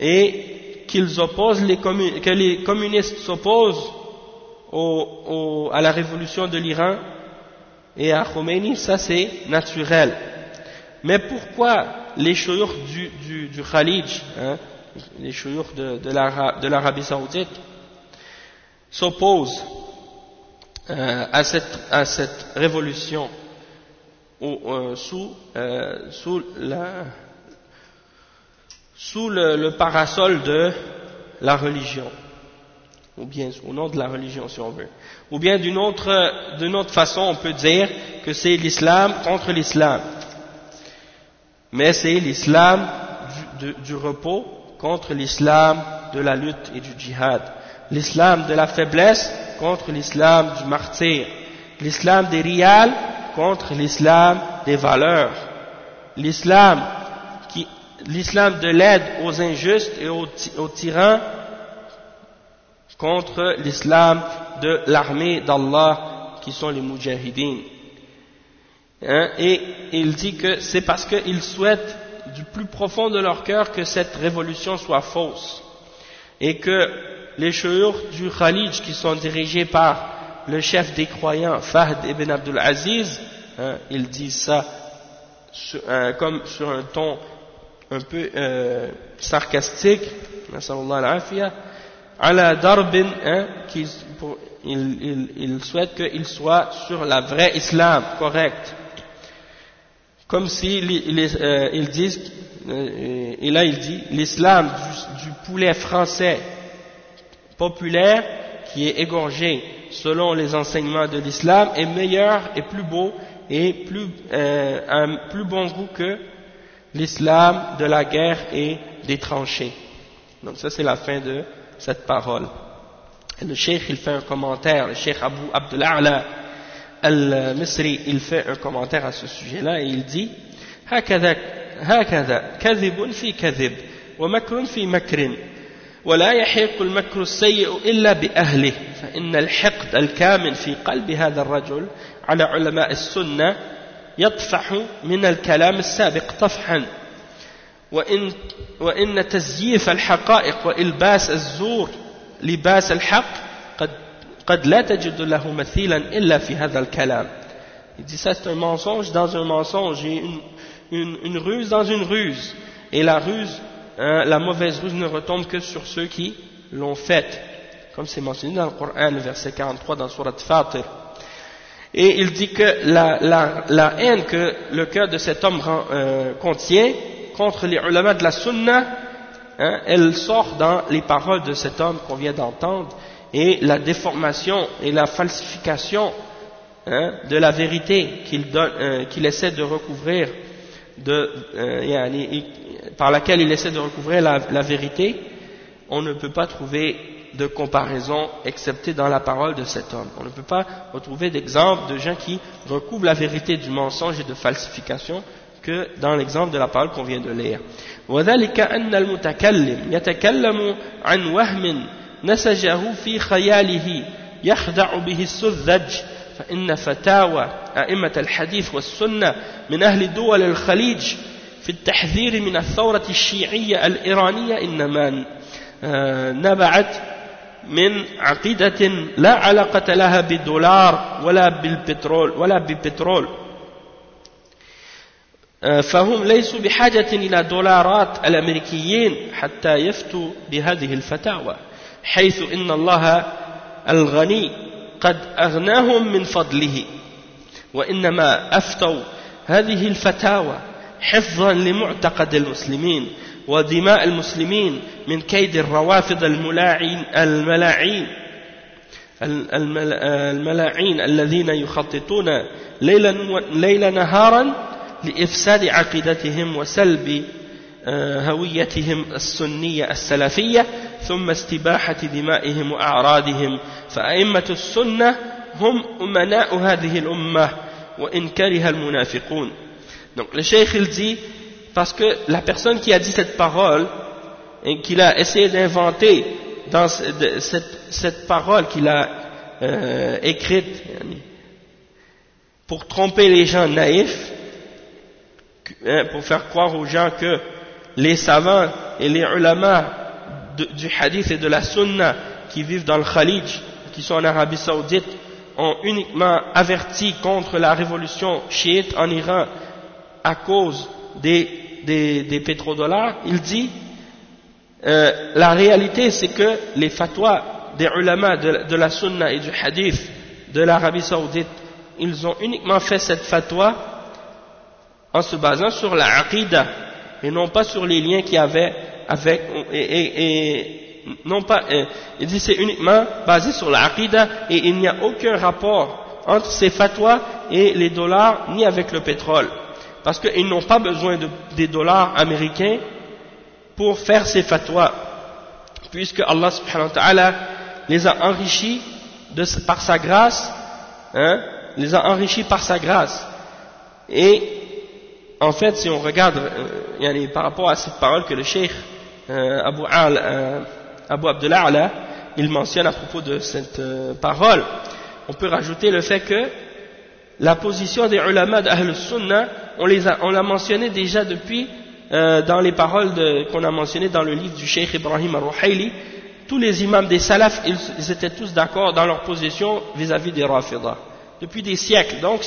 S1: Et qu'ils opposent les que les communistes s'opposent au, à la révolution de l'Iran et à Khomeini, ça c'est naturel. Mais pourquoi les chouyours du, du, du Khalij, hein, les chouyours de, de l'Arabie Saoudite, s'opposent euh, à, cette, révolution ou, euh, sous, euh, le, parasol de la religion, ou bien au nom de la religion si on veut. Ou bien d'une autre, autre façon, on peut dire que c'est l'islam contre l'islam. Mais c'est l'islam du, repos contre l'islam de la lutte et du djihad. L'islam de la faiblesse contre l'islam du martyr. L'islam des rials contre l'islam des valeurs. L'islam l'islam de l'aide aux injustes et aux, tyrans contre l'islam de l'armée d'Allah qui sont les mujahideen. Hein, et il dit que c'est parce qu'ils souhaitent du plus profond de leur cœur que cette révolution soit fausse et que les chouyours du Khalij qui sont dirigés par le chef des croyants Fahd ibn Abdul Aziz, hein, ils disent ça euh, comme sur un ton un peu euh, sarcastique, ala darbin, hein, il, il, il, souhaite qu'il soit sur la vraie islam, correct. Comme si euh, ils disent, euh, et là il dit, l'islam du, poulet français populaire qui est égorgé selon les enseignements de l'islam est meilleur et plus beau et plus, euh, un plus bon goût que l'islam de la guerre et des tranchées. Donc ça c'est la fin de cette parole. Et le cheikh il fait un commentaire, le cheikh Abu Abdullah al-Misri il fait un commentaire à ce sujet-là et il dit هكذا هكذا كذب في كذب ومكر في مكر ولا يحيق المكر السيء إلا بأهله فإن الحقد الكامن في قلب هذا الرجل على علماء السنة يطفح من الكلام السابق طفحا. وإن, وإن تزييف الحقائق وإلباس الزور لباس الحق قد, قد لا تجد له مثيلا إلا في هذا الكلام. Il dit ça c'est un mensonge. Dans un mensonge et une, une, une ruse dans une ruse. Et la ruse, hein, la mauvaise ruse ne retombe que sur ceux qui l'ont faite. Comme c'est mentionné dans le Coran, le verset 43 dans Surat Fatir. Et il dit que la, haine que le cœur de cet homme euh, contient contre les ulama de la sunna, hein, elle sort dans les paroles de cet homme qu'on vient d'entendre et la déformation et la falsification hein, de la vérité qu'il euh, qu'il essaie de recouvrir, de, euh, par laquelle il essaie de recouvrir la, la vérité, on ne peut pas trouver de comparaison excepté dans la parole de cet homme. On ne peut pas retrouver d'exemple de gens qui recouvrent la vérité du mensonge et de falsification que dans l'exemple de la parole qu'on vient de lire. وذلك أن المتكلم يتكلم عن وهم نسجه في خياله يخدع به السذج فإن فتاوى أئمة الحديث والسنة من أهل دول الخليج في التحذير من الثورة الشيعية الإيرانية إنما نبعت من عقيدة لا علاقة لها بالدولار ولا بالبترول ولا ببترول. فهم ليسوا بحاجة إلى دولارات الأمريكيين حتى يفتوا بهذه الفتاوى حيث إن الله الغني قد أغناهم من فضله. وإنما أفتوا هذه الفتاوى حفظا لمعتقد المسلمين ودماء المسلمين من كيد الروافض الملاعين الملاعين. الملاعين الذين يخططون ليلا, نهارا لإفساد عقيدتهم وسلب هويتهم السنية السلفية ثم استباحة دمائهم وأعراضهم فأئمة السنة هم أمناء هذه الأمة وإن كره المنافقون Donc le cheikh il dit parce que la personne qui a dit cette parole et qu'il a essayé d'inventer dans cette, cette parole qu'il a euh, écrite pour tromper les gens naïfs, hein, pour faire croire aux gens que les savants et les ulama du hadith et de la sunna qui vivent dans le Khalij, qui sont en Arabie Saoudite, ont uniquement averti contre la révolution chiite en Iran à cause des, des, pétrodollars, il dit euh, la réalité c'est que les fatwas des ulama de, de, la sunna et du hadith de l'Arabie Saoudite, ils ont uniquement fait cette fatwa en se basant sur la aqidah et non pas sur les liens qu'il y avait avec et, et, et non pas euh, il dit c'est uniquement basé sur la aqidah et il n'y a aucun rapport entre ces fatwas et les dollars ni avec le pétrole. Parce qu'ils n'ont pas besoin de, des dollars américains pour faire ces fatwas. Puisque Allah subhanahu wa ta'ala les a enrichis de, par sa grâce hein, les a enrichis par sa grâce. Et en fait, si on regarde euh, par rapport à cette parole que le cheikh euh, Abu, Al, euh, Abu Abdullah il mentionne à propos de cette euh, parole, on peut rajouter le fait que la position des ulama d'Ahl Sunnah, on l'a mentionné déjà depuis euh, dans les paroles qu'on a mentionnées dans le livre du cheikh Ibrahim al-Ruhayli, tous les imams des salafs, ils, étaient tous d'accord dans leur position vis-à-vis des rafidah, depuis des siècles. Donc,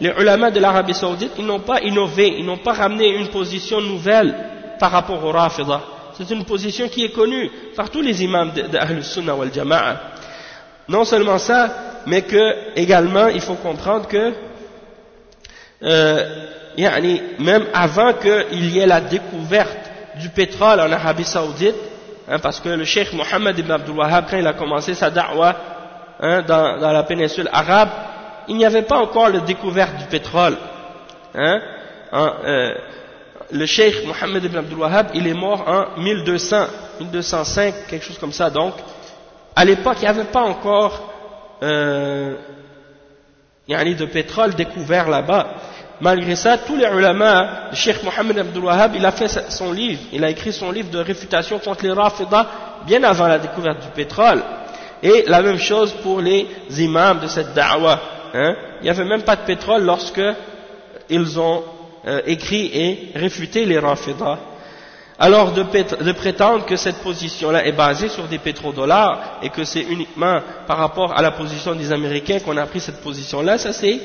S1: les ulama de l'Arabie Saoudite, ils n'ont pas innové, ils n'ont pas ramené une position nouvelle par rapport au Rafidah. C'est une position qui est connue par tous les imams d'Ahl Sunnah wal Jama'a. Non seulement ça, mais que également il faut comprendre que euh, même avant qu'il y ait la découverte du pétrole en Arabie Saoudite, hein, parce que le cheikh Mohammed ibn Abdul Wahhab, quand il a commencé sa da'wah hein, dans, dans la péninsule arabe, il n'y avait pas encore la découverte du pétrole. Hein? Euh, le cheikh Mohammed ibn Abdul Wahhab, il est mort en 1200, 1205, quelque chose comme ça. Donc, à l'époque, il n'y avait pas encore euh, de pétrole découvert là-bas. Malgré ça, tous les ulama, le cheikh Mohammed Abdul Wahhab, il a fait son livre, il a écrit son livre de réfutation contre les Rafidah bien avant la découverte du pétrole. Et la même chose pour les imams de cette da'wah hein, il n'y avait même pas de pétrole lorsque ils ont euh, écrit et réfuté les Rafidah. Alors de, de prétendre que cette position-là est basée sur des pétrodollars et que c'est uniquement par rapport à la position des Américains qu'on a pris cette position-là, ça c'est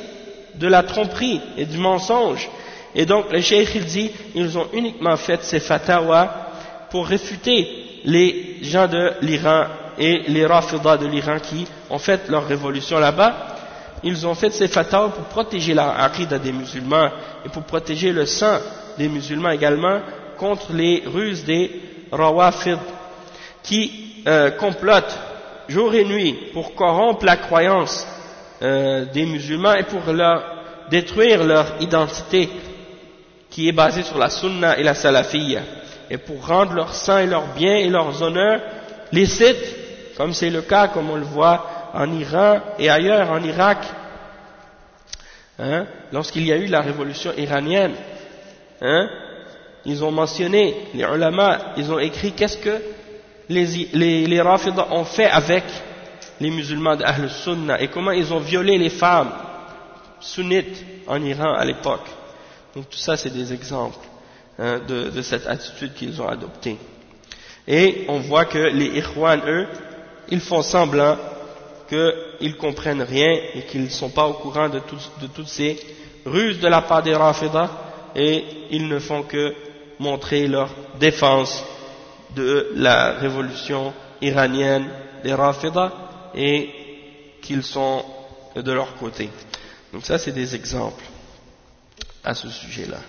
S1: de la tromperie et du mensonge. Et donc le cheikh il dit, ils ont uniquement fait ces fatwas pour réfuter les gens de l'Iran et les Rafidah de l'Iran qui ont fait leur révolution là-bas. Ils ont fait ces fatwas pour protéger la aqidah des musulmans et pour protéger le sang des musulmans également contre les ruses des Rawafid qui euh, complotent jour et nuit pour corrompre la croyance euh, des musulmans et pour leur détruire leur identité qui est basée sur la sunna et la salafiyya et pour rendre leur sang et leurs biens et leurs honneurs licites comme c'est le cas comme on le voit en Iran et ailleurs en Irak hein, lorsqu'il y a eu la révolution iranienne hein, ils ont mentionné les ulama ils ont écrit qu'est-ce que les, les, ont fait avec les musulmans d'Ahl Sunnah et comment ils ont violé les femmes sunnites en Iran à l'époque. Donc tout ça c'est des exemples hein, de, cette attitude qu'ils ont adoptée. Et on voit que les Ikhwan, eux, ils font semblant qu'ils comprennent rien et qu'ils ne sont pas au courant de, de, toutes ces ruses de la part des Rafidah et ils ne font que montrer leur défense de la révolution iranienne des Rafidah et qu'ils sont de leur côté. Donc ça, c'est des exemples à ce sujet-là.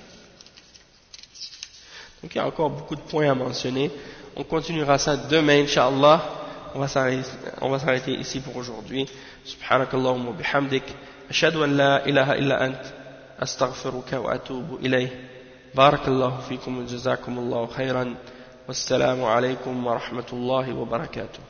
S1: Donc il y a encore beaucoup de points à mentionner. On continuera ça demain, Inch'Allah. on va s'arrêter ici pour aujourd'hui. سبحانك اللهم وبحمدك أشهد أن لا إله إلا أنت أستغفرك وأتوب إليه بارك الله فيكم وجزاكم الله خيرا والسلام عليكم ورحمة الله وبركاته